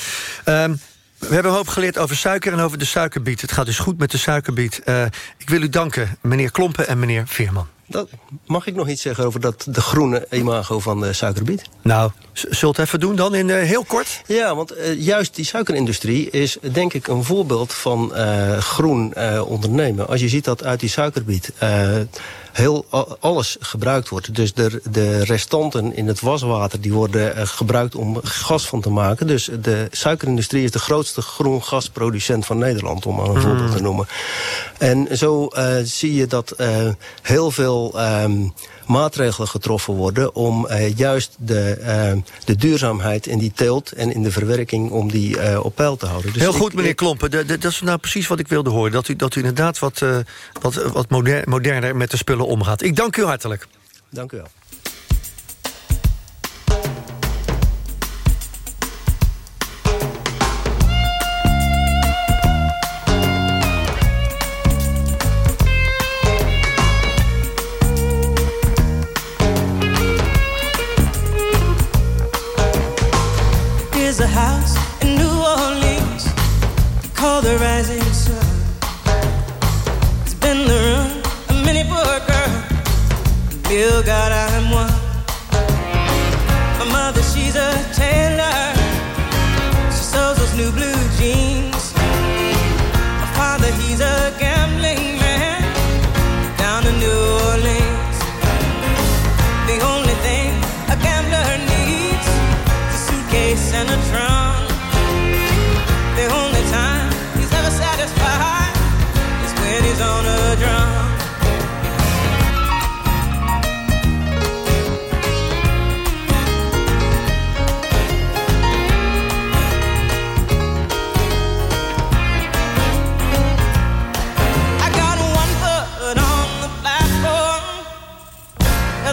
Um, we hebben een hoop geleerd over suiker en over de suikerbiet. Het gaat dus goed met de suikerbiet. Uh, ik wil u danken, meneer Klompen en meneer Veerman. Dat, mag ik nog iets zeggen over dat, de groene imago van de suikerbiet? Nou, zult even doen dan in uh, heel kort? Ja, want uh, juist die suikerindustrie is denk ik een voorbeeld van uh, groen ondernemen. Als je ziet dat uit die suikerbiet heel alles gebruikt wordt. Dus de, de restanten in het waswater die worden gebruikt om gas van te maken. Dus de suikerindustrie is de grootste groen gasproducent van Nederland, om maar een voorbeeld mm. te noemen. En zo zie je dat heel veel um, maatregelen getroffen worden... om uh, juist de, uh, de duurzaamheid in die teelt en in de verwerking... om die uh, op peil te houden. Dus Heel goed, ik, meneer Klompen. De, de, dat is nou precies wat ik wilde horen. Dat u, dat u inderdaad wat, wat, wat moder, moderner met de spullen omgaat. Ik dank u hartelijk. Dank u wel.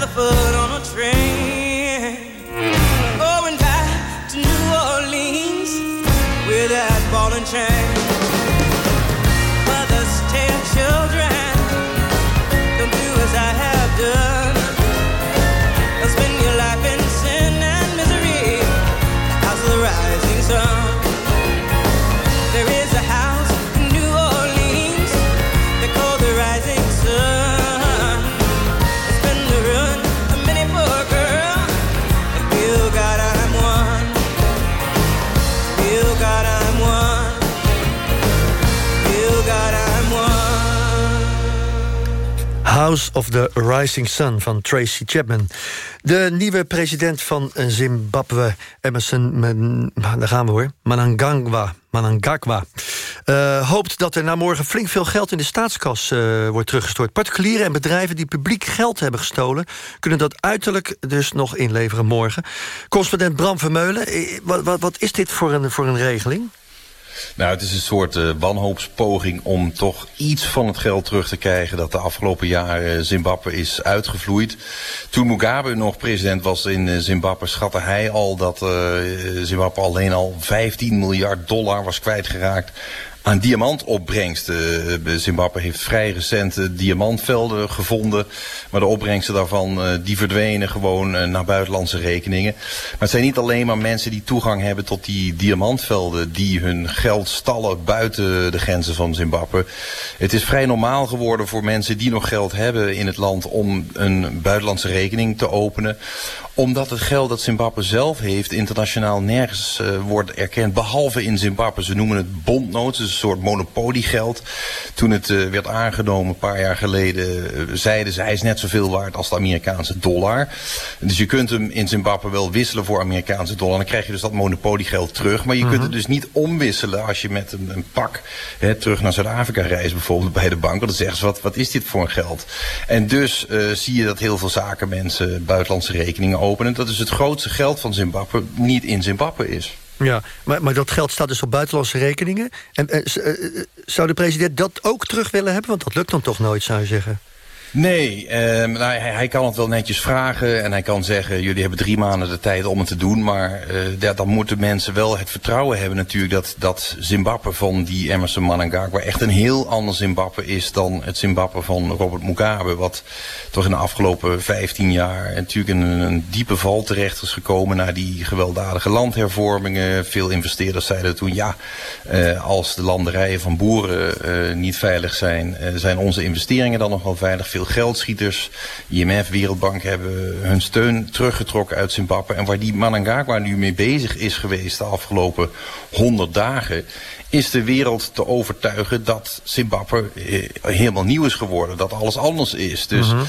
Other foot on a train. House of the Rising Sun van Tracy Chapman. De nieuwe president van Zimbabwe, Emerson... Men, daar gaan we hoor, Manangagwa. Manangagwa uh, hoopt dat er na morgen flink veel geld in de staatskas uh, wordt teruggestort. Particulieren en bedrijven die publiek geld hebben gestolen... kunnen dat uiterlijk dus nog inleveren morgen. Correspondent Bram Vermeulen, eh, wat, wat, wat is dit voor een, voor een regeling? Nou, het is een soort uh, wanhoopspoging om toch iets van het geld terug te krijgen dat de afgelopen jaren Zimbabwe is uitgevloeid. Toen Mugabe nog president was in Zimbabwe schatte hij al dat Zimbabwe alleen al 15 miljard dollar was kwijtgeraakt aan diamantopbrengsten. Uh, Zimbabwe heeft vrij recente diamantvelden gevonden. Maar de opbrengsten daarvan uh, die verdwenen gewoon naar buitenlandse rekeningen. Maar het zijn niet alleen maar mensen die toegang hebben tot die diamantvelden... die hun geld stallen buiten de grenzen van Zimbabwe. Het is vrij normaal geworden voor mensen die nog geld hebben in het land... om een buitenlandse rekening te openen omdat het geld dat Zimbabwe zelf heeft internationaal nergens uh, wordt erkend. Behalve in Zimbabwe. Ze noemen het bondnood. Dus een soort monopoliegeld. Toen het uh, werd aangenomen een paar jaar geleden uh, zeiden ze hij is net zoveel waard als de Amerikaanse dollar. Dus je kunt hem in Zimbabwe wel wisselen voor Amerikaanse dollar. Dan krijg je dus dat monopoliegeld terug. Maar je -huh. kunt het dus niet omwisselen als je met een, een pak hè, terug naar Zuid-Afrika reist. Bijvoorbeeld bij de bank. Want dan zeggen ze wat, wat is dit voor een geld. En dus zie je dat heel veel zakenmensen buitenlandse rekeningen openen. Dat is het grootste geld van Zimbabwe niet in Zimbabwe is. Ja, maar, maar dat geld staat dus op buitenlandse rekeningen. En, en zou de president dat ook terug willen hebben? Want dat lukt dan toch nooit, zou je zeggen? Nee, uh, nou, hij, kan het wel netjes vragen en hij kan zeggen... jullie hebben drie maanden de tijd om het te doen... maar ja, dan moeten mensen wel het vertrouwen hebben natuurlijk... dat, dat Zimbabwe van die Emerson Mnangagwa echt een heel ander Zimbabwe is... dan het Zimbabwe van Robert Mugabe... wat toch in de afgelopen 15 jaar natuurlijk in een, diepe val terecht is gekomen... na die gewelddadige landhervormingen. Veel investeerders zeiden toen... ja, uh, als de landerijen van boeren niet veilig zijn... zijn onze investeringen dan nog wel veilig... Geldschieters, IMF, Wereldbank hebben hun steun teruggetrokken uit Zimbabwe. En waar die Mnangagwa nu mee bezig is geweest de afgelopen honderd dagen is de wereld te overtuigen dat Zimbabwe eh, helemaal nieuw is geworden. Dat alles anders is. Dus -huh.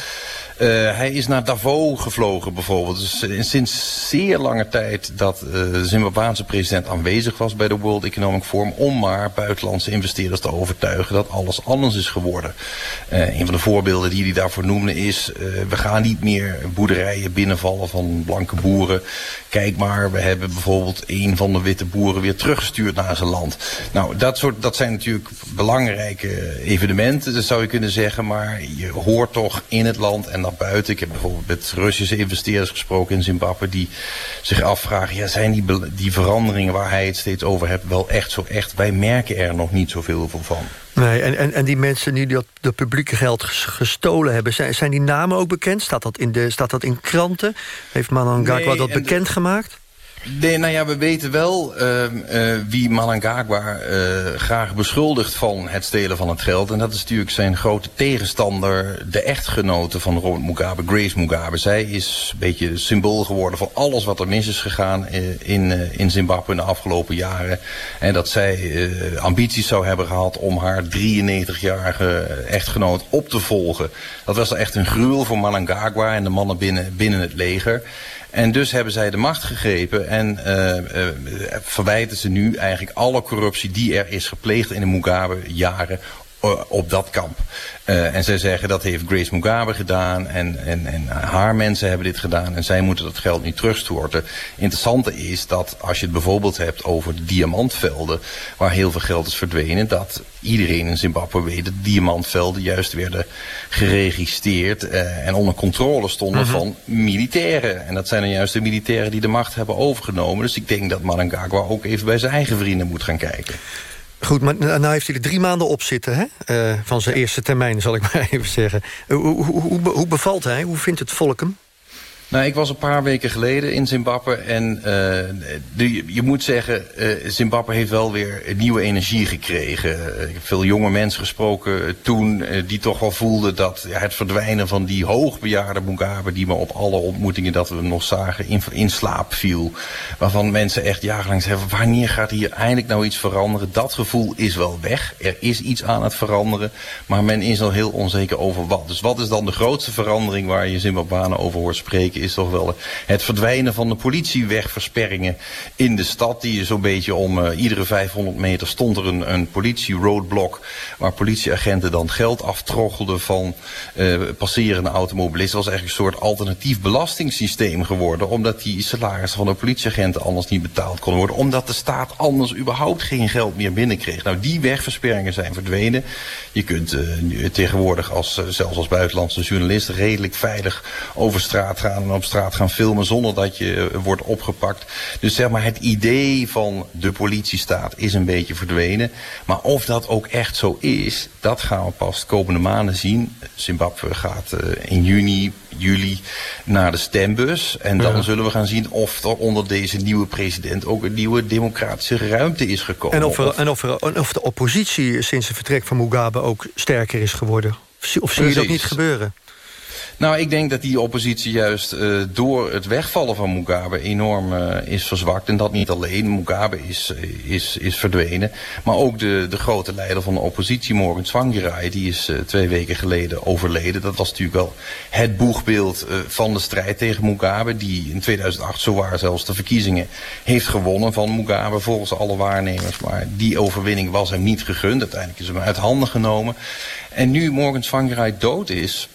Uh, hij is naar Davos gevlogen bijvoorbeeld. Dus sinds zeer lange tijd dat uh, de Zimbabweanse president aanwezig was bij de World Economic Forum... om maar buitenlandse investeerders te overtuigen dat alles anders is geworden. Een van de voorbeelden die hij daarvoor noemde is... we gaan niet meer boerderijen binnenvallen van blanke boeren. Kijk maar, we hebben bijvoorbeeld een van de witte boeren weer teruggestuurd naar zijn land. Nou, dat, soort, dat zijn natuurlijk belangrijke evenementen, dat zou je kunnen zeggen. Maar je hoort toch in het land en naar buiten. Ik heb bijvoorbeeld met Russische investeerders gesproken in Zimbabwe... die zich afvragen, ja, zijn die, die veranderingen waar hij het steeds over hebt... wel echt zo echt? Wij merken er nog niet zoveel van. Nee, en, en, en die mensen die dat, dat publieke geld gestolen hebben... Zijn, zijn die namen ook bekend? Staat dat in, de, staat dat in kranten? Heeft Mnangagwa nee, dat bekendgemaakt? Nee, nou ja, we weten wel uh, uh, wie Mnangagwa uh, graag beschuldigt van het stelen van het geld. En dat is natuurlijk zijn grote tegenstander, de echtgenote van Robert Mugabe, Grace Mugabe. Zij is een beetje symbool geworden van alles wat er mis is gegaan in, in Zimbabwe in de afgelopen jaren. En dat zij ambities zou hebben gehad om haar 93-jarige echtgenoot op te volgen. Dat was echt een gruwel voor Mnangagwa en de mannen binnen, binnen het leger. En dus hebben zij de macht gegrepen en uh, uh, verwijten ze nu eigenlijk alle corruptie die er is gepleegd in de Mugabe-jaren uh, op dat kamp. Uh, en zij zeggen dat heeft Grace Mugabe gedaan en, en, en haar mensen hebben dit gedaan en zij moeten dat geld niet terugstorten. Interessante is dat als je het bijvoorbeeld hebt over de diamantvelden waar heel veel geld is verdwenen, dat iedereen in Zimbabwe weet dat diamantvelden juist werden geregistreerd uh, en onder controle stonden uh -huh. van militairen. En dat zijn dan juist de militairen die de macht hebben overgenomen. Dus ik denk dat Mnangagwa ook even bij zijn eigen vrienden moet gaan kijken. Goed, maar nou heeft hij er drie maanden op zitten, hè? Uh, van zijn eerste termijn, zal ik maar even zeggen. Uh, hoe, hoe, hoe, bevalt hij? Hoe vindt het volk hem? Nou, ik was een paar weken geleden in Zimbabwe en de, je moet zeggen, uh, Zimbabwe heeft wel weer nieuwe energie gekregen. Uh, ik heb veel jonge mensen gesproken toen die toch wel voelden dat het verdwijnen van die hoogbejaarde Mugabe, die me op alle ontmoetingen dat we hem nog zagen, in, slaap viel. Waarvan mensen echt jarenlang zeggen, wanneer gaat hier eindelijk nou iets veranderen? Dat gevoel is wel weg. Er is iets aan het veranderen, maar men is al heel onzeker over wat. Dus wat is dan de grootste verandering waar je Zimbabwanen over hoort spreken? Is toch wel het verdwijnen van de politiewegversperringen in de stad. Die zo'n beetje om uh, iedere 500 meter stond er een, een politie-roadblock... waar politieagenten dan geld aftroggelden van uh, passerende automobilisten. Dat was eigenlijk een soort alternatief belastingssysteem geworden... omdat die salarissen van de politieagenten anders niet betaald konden worden. Omdat de staat anders überhaupt geen geld meer binnenkreeg. Nou, die wegversperringen zijn verdwenen. Je kunt nu, tegenwoordig als, zelfs als buitenlandse journalist redelijk veilig over straat gaan en op straat gaan filmen zonder dat je eh, wordt opgepakt. Dus zeg maar, het idee van de politiestaat is een beetje verdwenen. Maar of dat ook echt zo is, dat gaan we pas de komende maanden zien. Zimbabwe gaat uh, in juni, juli naar de stembus. En dan Ja. zullen we gaan zien of er onder deze nieuwe president ook een nieuwe democratische ruimte is gekomen. En of, er, en, of er, en of de oppositie sinds het vertrek van Mugabe ook sterker is geworden. Of, zie- je dat niet gebeuren? Nou, ik denk dat die oppositie juist eh, door het wegvallen van Mugabe enorm eh, is verzwakt. En dat niet alleen. Mugabe is, eh, is, is verdwenen. Maar ook de, de grote leider van de oppositie, Morgan Tsvangirai, die is twee weken geleden overleden. Dat was natuurlijk wel het boegbeeld van de strijd tegen Mugabe. Die in 2008 zowaar zelfs de verkiezingen heeft gewonnen van Mugabe volgens alle waarnemers. Maar die overwinning was hem niet gegund. Uiteindelijk is hem uit handen genomen. En nu Morgan Tsvangirai dood is...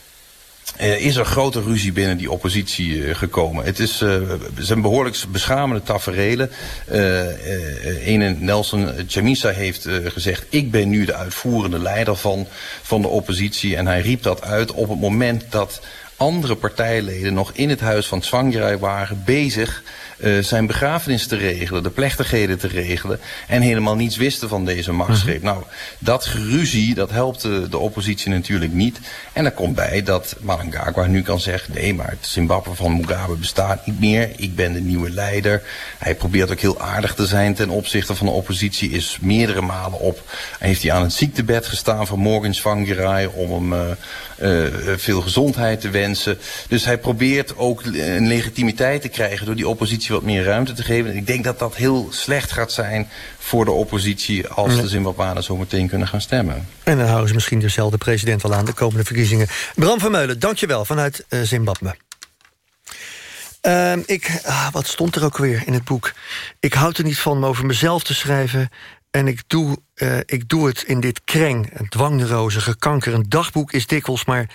Eh, is er grote ruzie binnen die oppositie eh, gekomen. Het is, eh, zijn behoorlijk beschamende taferelen. Ene Nelson Chamisa heeft gezegd... ik ben nu de uitvoerende leider van, van de oppositie. En hij riep dat uit op het moment dat andere partijleden... nog in het huis van Tsvangirai waren bezig... eh, zijn begrafenis te regelen, de plechtigheden te regelen... en helemaal niets wisten van deze machtsgreep. Nou, dat geruzie, dat helpt de, de oppositie natuurlijk niet. En er komt bij dat Mnangagwa nu kan zeggen... nee, maar het Zimbabwe van Mugabe bestaat niet meer. Ik ben de nieuwe leider. Hij probeert ook heel aardig te zijn ten opzichte van de oppositie. Is meerdere malen op. Hij heeft hij aan het ziektebed gestaan van Morgan Tsvangirai... om hem eh, eh, veel gezondheid te wensen. Dus hij probeert ook een legitimiteit te krijgen... door die oppositie wat meer ruimte te geven. En ik denk dat dat heel slecht gaat zijn voor de oppositie... als Ja. de Zimbabwanen zo meteen kunnen gaan stemmen. En dan houden ze misschien dezelfde president al aan de komende verkiezingen. Bram van Meulen, dankjewel vanuit eh, Zimbabwe. Ehm, ik, ah, wat stond er ook weer in het boek? Ik houd er niet van om over mezelf te schrijven... en ik doe, eh, ik doe het in dit kreng, een dwangneurose, kanker. Een dagboek is dikwijls maar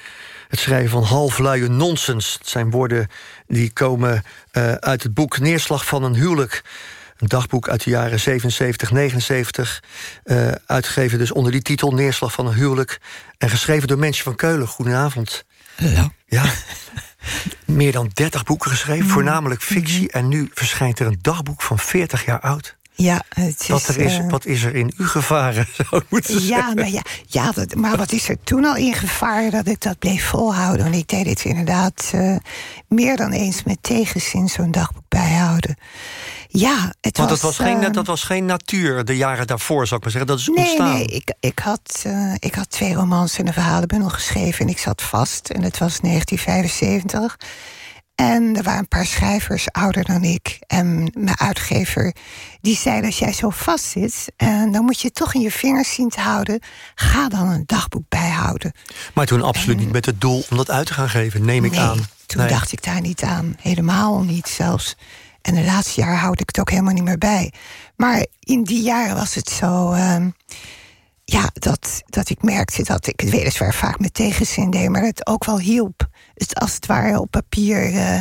het schrijven van halfluie nonsens. Het zijn woorden die komen eh, uit het boek Neerslag van een huwelijk... Een dagboek uit de jaren 77, 79. eh, uitgegeven dus onder die titel Neerslag van een huwelijk. En geschreven door Mensje van Keulen. Goedenavond. Ja. Meer dan 30 boeken geschreven, Mm. voornamelijk fictie. En nu verschijnt er een dagboek van 40 jaar oud. Ja, het is... Wat, er is, eh, wat is er in u gevaren, zou ik moeten ja, nou ja, ja maar wat is er toen al in gevaar dat ik dat bleef volhouden? Want ik deed het inderdaad eh, meer dan eens met tegenzin zo'n dagboek bijhouden. Ja, het Want was... dat was, geen, eh, dat was geen natuur de jaren daarvoor, zou ik maar zeggen. Dat is Nee, ontstaan. nee, ik, ik, had, ik had twee romans en een verhalenbundel geschreven... en ik zat vast, en het was 1975. En er waren een paar schrijvers ouder dan ik. En mijn uitgever, die zei... als jij zo vast zit, en dan moet je het toch in je vingers zien te houden... ga dan een dagboek bijhouden. Maar toen absoluut niet met het doel om dat uit te gaan geven, neem ik nee, aan. toen Nee. dacht ik daar niet aan. Helemaal niet zelfs. En de laatste jaar houd ik het ook helemaal niet meer bij. Maar in die jaren was het zo... ehm, ja, dat, dat ik merkte dat ik het weliswaar vaak met tegenzin deed... maar het ook wel hielp. Het als het ware op papier eh,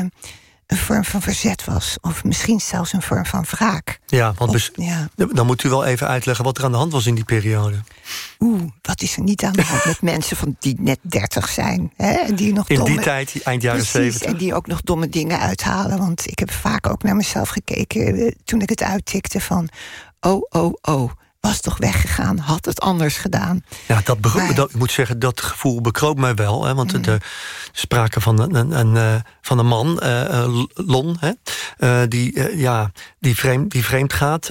een vorm van verzet was. Of misschien zelfs een vorm van wraak. Ja, want bes- ja. dan moet u wel even uitleggen wat er aan de hand was in die periode. Oeh, wat is er niet aan de hand met mensen van die net dertig zijn? Hè, en die nog In die tijd, eind jaren 70. En die ook nog domme dingen uithalen. Want ik heb vaak ook naar mezelf gekeken eh, toen ik het uittikte van... oh, oh, oh, was toch weggegaan, had het anders gedaan. Ja, dat, Maar- dat, ik moet zeggen, dat gevoel bekroop mij wel. Hè, want de sprake van een, een, een, eh, van een man, eh, eh, Lon, hè, die, ja, die, vreemd, die vreemd gaat.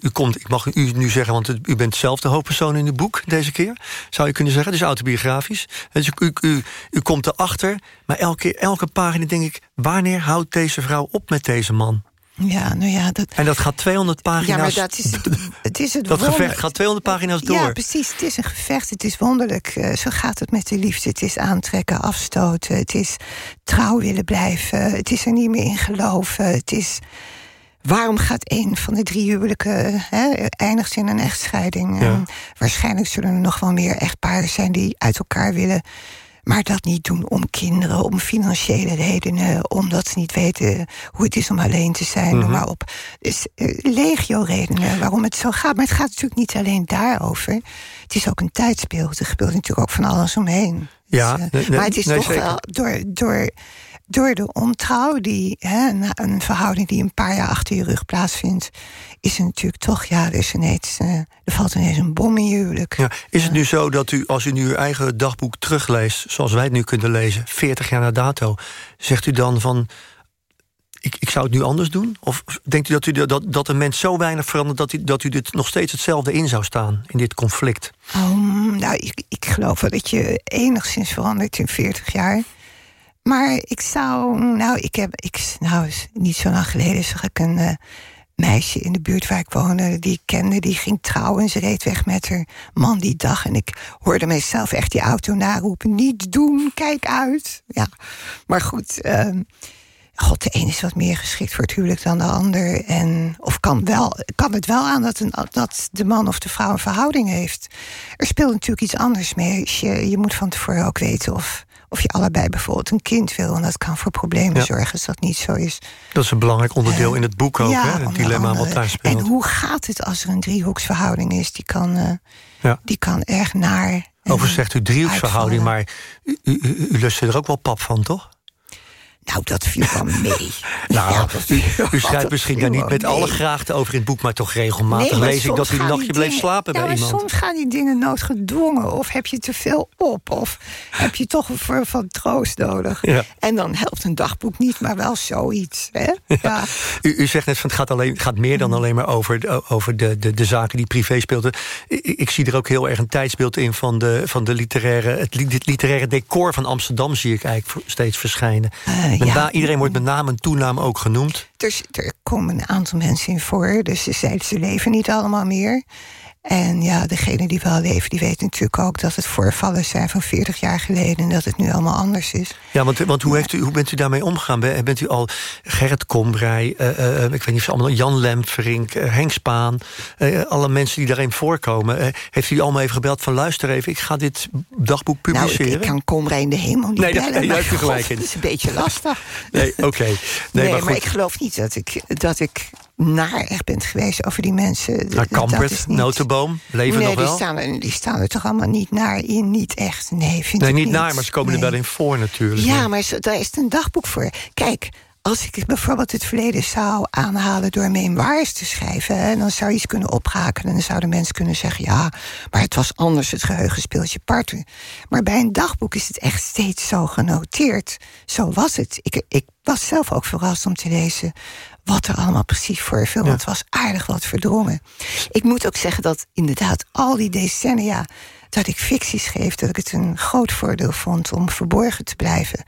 U komt, ik mag u nu zeggen, want het- u bent zelf de hoofdpersoon in het boek deze keer. Zou je kunnen zeggen. Het is autobiografisch. Dus u, u, u komt erachter, maar elke, elke pagina denk ik... wanneer houdt deze vrouw op met deze man? Ja, nou ja, dat... En dat gaat 200 pagina's... Ja, maar dat is het, het, is het dat wonder- gevecht gaat 200 pagina's door. Ja, precies. Het is een gevecht. Het is wonderlijk. Eh, zo gaat het met de liefde. Het is aantrekken, afstoten. Het is trouw willen blijven. Het is er niet meer in geloven. Het is... Waarom gaat een van de drie huwelijken hè, eindigt in een echtscheiding? Ja. Waarschijnlijk zullen er nog wel meer echtparen zijn die uit elkaar willen. Maar dat niet doen om kinderen, om financiële redenen, omdat ze niet weten hoe het is om alleen te zijn, noem Mhm. maar op. Dus eh, legio redenen waarom het zo gaat. Maar het gaat natuurlijk niet alleen daarover. Het is ook een tijdsbeeld. Er gebeurt natuurlijk ook van alles omheen. Ja, Dus, eh, nee, maar het is nee, toch wel door, door door de ontrouw, die, hè, na een verhouding die een paar jaar achter je rug plaatsvindt, is er natuurlijk toch, ja, er, is ineens, eh, er valt ineens een bom in je huwelijk. Ja, is het nu zo dat u, als u nu uw eigen dagboek terugleest... zoals wij het nu kunnen lezen, 40 jaar na dato... zegt u dan van, ik, ik zou het nu anders doen? Of denkt u dat, u dat, dat een mens zo weinig verandert... dat u, dat u dit nog steeds hetzelfde in zou staan, in dit conflict? Oh, nou, ik, ik geloof wel dat je enigszins verandert in 40 jaar. Maar ik zou, nou, ik heb, ik, nou, niet zo lang geleden zag ik een eh, meisje in de buurt waar ik woonde, die ik kende, die ging trouwen en ze reed weg met haar man die dag. En ik hoorde mezelf echt die auto naroepen: niet doen, kijk uit. Ja, maar goed. ehm, God, de een is wat meer geschikt voor het huwelijk dan de ander. En, of kan, wel, kan het wel aan dat, een, dat de man of de vrouw een verhouding heeft. Er speelt natuurlijk iets anders mee. Je, je moet van tevoren ook weten of, of je allebei bijvoorbeeld een kind wil. En dat kan voor problemen Ja. zorgen als dat niet zo is. Dat is een belangrijk onderdeel Eh, in het boek ook, ja, hè? Het dilemma wat daar speelt. En hoe gaat het als er een driehoeksverhouding is? Die kan, eh, Ja. die kan erg naar. en Overigens zegt u driehoeksverhouding, uitvallen. maar u, u, u, u lust er ook wel pap van, toch? Nou, dat viel wel mee. Nou, Ja, u, schrijft misschien daar niet met alle graagte over in het boek... maar toch regelmatig Nee, maar lees ik dat u een nachtje bleef slapen bij iemand. Soms gaan die dingen noodgedwongen. Of heb je te veel op. Of heb je toch een vorm van troost nodig. Ja. En dan helpt een dagboek niet, maar wel zoiets. Hè? Ja. U, u zegt net van het gaat, alleen, gaat meer dan alleen maar over, de- over de, de, de zaken die privé speelden. Ik, ik zie er ook heel erg een tijdsbeeld in van, de, van de literaire, het, literaire decor van Amsterdam zie ik eigenlijk steeds verschijnen. Met ja. iedereen wordt met naam en toenaam ook genoemd. Dus er komen een aantal mensen in voor. Dus ze zeiden ze leven niet allemaal meer. En ja, degene die wel leven, die weten natuurlijk ook dat het voorvallen zijn van 40 jaar geleden. En dat het nu allemaal anders is. Ja, want, want hoe, heeft u, hoe bent u daarmee omgegaan? Ben- Bent u al Gerrit Kombrij, eh, eh, ik weet niet of ze allemaal... Jan Lemferink, eh, Henk Spaan, eh, alle mensen die daarin voorkomen... eh, heeft u allemaal even gebeld van luister even... ik ga dit dagboek Nou, ik, publiceren? ik kan Komrij in de hemel niet Nee, bellen. nee, daar gelijk in. Dat is een beetje lastig. Nee, oké. Nee, Nee, maar maar, ik geloof niet dat ik, dat ik naar echt ben geweest over die mensen. Naar Kampert, niet- Notenboom, leven nee, nog wel? Die staan, er, die staan er toch allemaal niet naar in, niet echt. Nee, vind Nee, ik niet niet naar, maar ze komen er wel in voor natuurlijk. Ja, maar zo- daar is het een dagboek voor. Kijk, als ik bijvoorbeeld het verleden zou aanhalen door memoirs te schrijven, hè, dan zou je iets kunnen oprakelen. En dan zouden mensen kunnen zeggen: ja, maar het was anders, het geheugen speelt je parten. Maar bij een dagboek is het echt steeds zo genoteerd. Zo was het. Ik, ik was zelf ook verrast om te lezen wat er allemaal precies voorviel. Want het was aardig wat verdrongen. Ik moet ook zeggen dat inderdaad al die decennia dat ik fictie schreef, dat ik het een groot voordeel vond om verborgen te blijven.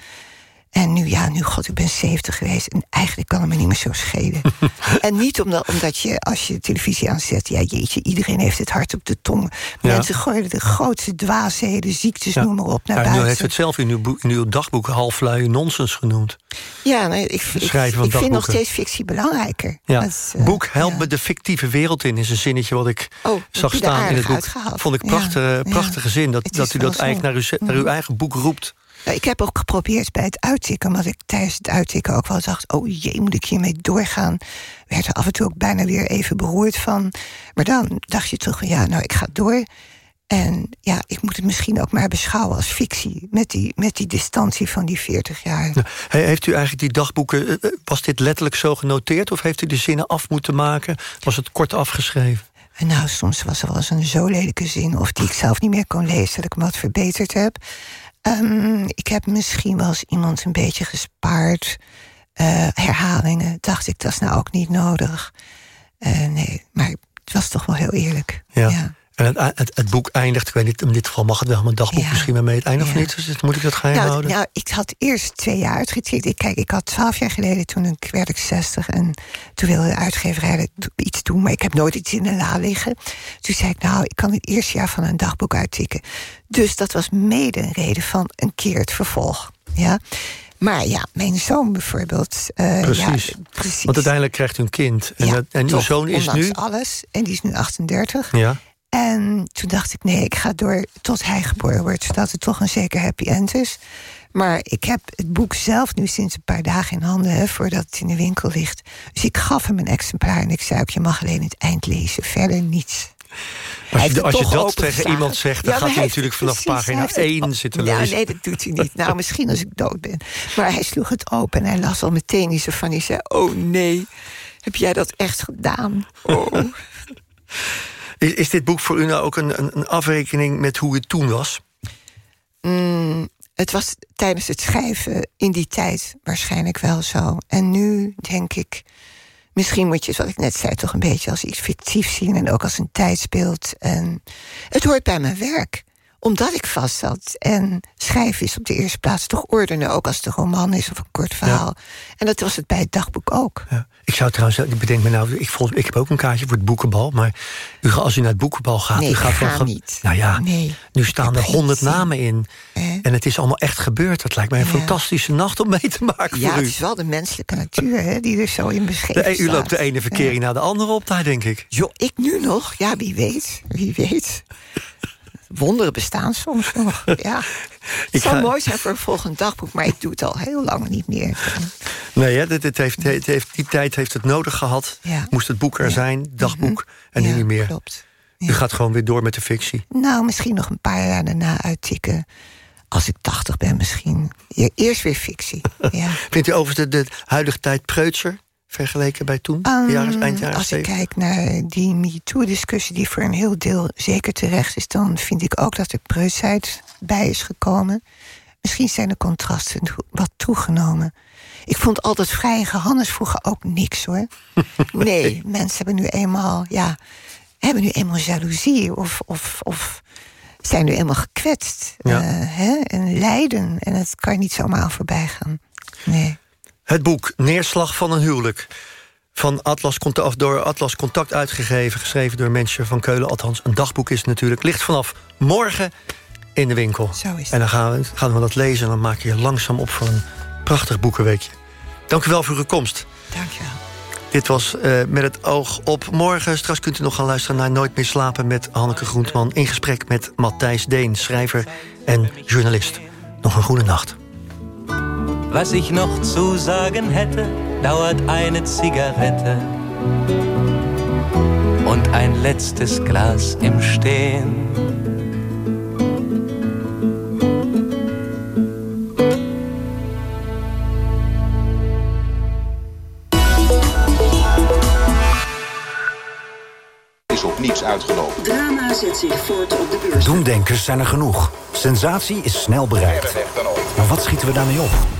En nu, ja, nu, god, ik ben 70 geweest en eigenlijk kan het me niet meer zo schelen. en niet omdat, omdat je, als je televisie aanzet, ja, jeetje, iedereen heeft het hart op de tong. Ja. Mensen gooien de grootste dwaasheden, ziektes, noem maar op, naar Ja, buiten. heeft u het zelf in uw, boek, in uw dagboek halfluie nonsens genoemd. Ja, nee, ik, ik, schrijven van ik vind nog steeds fictie belangrijker. Ja. Dat, eh, boek Help me de fictieve wereld in is een zinnetje wat ik Oh, zag staan in het boek. uitgehaald. Vond ik Ja, prachtige, ja. prachtige zin. Dat, Het dat u dat eigenlijk naar uw, naar uw Mhm. eigen boek roept. Ja, Ik heb ook geprobeerd bij het uittikken, omdat ik tijdens het uittikken ook wel dacht: oh jee, moet ik hiermee doorgaan? Werd er af en toe ook bijna weer even beroerd van. Maar dan dacht je toch: ja, nou, ik ga door. En ja, ik moet het misschien ook maar beschouwen als fictie. Met die, met die distantie van die 40 jaar. Ja. He- Heeft u eigenlijk die dagboeken, eh, eh, was dit letterlijk zo genoteerd... of heeft u de zinnen af moeten maken? Was het kort afgeschreven? En nou, soms was er wel eens een zo lelijke zin, of die ik zelf niet meer kon lezen, dat ik hem wat verbeterd heb. Ehm, ik heb misschien wel eens iemand een beetje gespaard. Eh, herhalingen, dacht ik, dat is nou ook niet nodig. Eh, nee, maar het was toch wel heel eerlijk. Ja. En het, het, het boek eindigt, ik weet niet, in dit geval mag het wel... mijn dagboek Ja. misschien wel mee het eindigt of niet? Dus moet ik dat geheim Nou, houden? nou, ik had eerst twee jaar uitgetikt. Ik, kijk, ik had twaalf jaar geleden, toen werd ik zestig... en toen wilde de uitgeverij iets doen... maar ik heb nooit iets in de la liggen. Toen zei ik, nou, ik kan het eerste jaar van een dagboek uittikken. Dus dat was mede een reden van een keer het vervolg. Ja? Maar ja, mijn zoon bijvoorbeeld... eh, precies. Ja, precies. Want uiteindelijk krijgt u een kind. En, Ja, dat- en uw zoon is nu... alles. En die is nu 38. Ja. En toen dacht ik, nee, ik ga door tot hij geboren wordt, zodat het toch een zeker happy end is. Maar ik heb het boek zelf nu sinds een paar dagen in handen, hè, voordat het in de winkel ligt. Dus ik gaf hem een exemplaar en ik zei ook, je mag alleen het eind lezen, verder niets. Als je, als je dat tegen iemand zegt... dan Ja, gaat hij hij natuurlijk vanaf precies, pagina hij heeft het 1 op- zitten Nou, lezen. nee, dat doet hij niet. Nou, misschien als ik dood ben. Maar hij sloeg het open en hij las al meteen iets van. Hij zei, oh nee, heb jij dat echt gedaan? Oh. Is, is dit boek voor u nou ook een, een, een afrekening met hoe het toen was? Mm, het was tijdens het schrijven in die tijd waarschijnlijk wel zo. En nu denk ik, misschien moet je, zoals ik net zei, toch een beetje als iets fictief zien en ook als een tijdsbeeld. En het hoort bij mijn werk omdat ik vast zat. En schrijven is op de eerste plaats toch ordenen, ook als het een roman is of een kort verhaal. En dat was het bij het dagboek ook. Ik zou trouwens, ik bedenk me nou, ik, volg, ik heb ook een kaartje voor het boekenbal. Maar u, als u naar het boekenbal gaat, Nee, u gaat ga niet. Nou ja, Nee, nu staan er honderd namen in. Eh? En het is allemaal echt gebeurd. Dat lijkt mij een Ja. fantastische nacht om mee te maken Ja, voor het u. is wel de menselijke natuur hè, die er zo in beschreven De, u loopt de ene verkering naar de andere op daar, denk ik. Jo, ik nu nog? Ja, wie weet. Wie weet. Wonderen bestaan soms nog. Ja. Het zou ga- mooi zijn voor een volgend dagboek, maar ik doe het al heel lang niet meer. Nee, hè, dit, dit heeft, heeft, die tijd heeft het nodig gehad. Ja. Moest het boek er zijn, dagboek. En nu Ja, niet meer. klopt. U gaat gewoon weer door met de fictie. Nou, misschien nog een paar jaar daarna uittikken. Als ik tachtig ben misschien. Ja, eerst weer fictie. Ja. Vindt u overigens de, de huidige tijd preutser vergeleken bij toen? Ehm, jaren, eind jaren als ik 70? kijk naar die MeToo-discussie... die voor een heel deel zeker terecht is... dan vind ik ook dat er preutsheid bij is gekomen. Misschien zijn de contrasten wat toegenomen. Ik vond altijd vrije gehannes vroeger ook niks, hoor. Nee, mensen hebben nu eenmaal... Ja, hebben nu eenmaal jaloezie of... of, of zijn nu eenmaal gekwetst. Ja. eh, hè, en lijden. En het kan je niet zomaar voorbij gaan. Nee. Het boek Neerslag van een huwelijk. Van Atlas, of door Atlas Contact uitgegeven. Geschreven door mensen van Keulen. Althans, een dagboek is het natuurlijk. Ligt vanaf morgen in de winkel. Zo is het. En dan gaan we, gaan we dat lezen. En dan maak je je langzaam op voor een prachtig boekenweekje. Dank u wel voor uw komst. Dank je wel. Dit was eh, met het oog op morgen. Straks kunt u nog gaan luisteren naar Nooit meer slapen... met Hanneke Groentman in gesprek met Matthijs Deen... schrijver en journalist. Nog een goede nacht. Was ich noch zu sagen hätte, dauert eine Zigarette und ein letztes Glas im Stehen. is op niets uitgelopen. Drama zet zich voort op de beurs. Doemdenkers zijn er genoeg. Sensatie is snel bereikt. Maar wat schieten we daarmee op?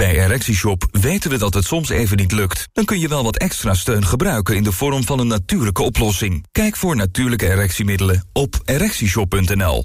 Bij ErectieShop weten we dat het soms even niet lukt. Dan kun je wel wat extra steun gebruiken in de vorm van een natuurlijke oplossing. Kijk voor natuurlijke erectiemiddelen op ErectieShop.nl.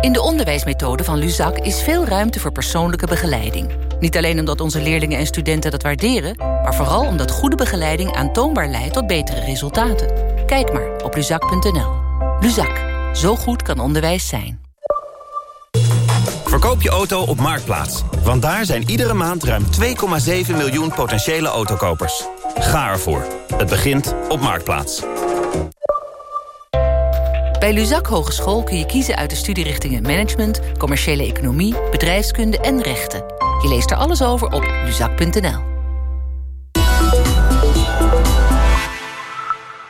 In de onderwijsmethode van Luzak is veel ruimte voor persoonlijke begeleiding. Niet alleen omdat onze leerlingen en studenten dat waarderen... maar vooral omdat goede begeleiding aantoonbaar leidt tot betere resultaten. Kijk maar op luzak.nl. Luzak. Zo goed kan onderwijs zijn. Verkoop je auto op Marktplaats. Want daar zijn iedere maand ruim 2,7 miljoen potentiële autokopers. Ga ervoor. Het begint op Marktplaats. Bij Luzak Hogeschool kun je kiezen uit de studierichtingen Management... Commerciële Economie, Bedrijfskunde en Rechten. Je leest er alles over op luzak.nl.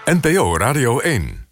NPO Radio 1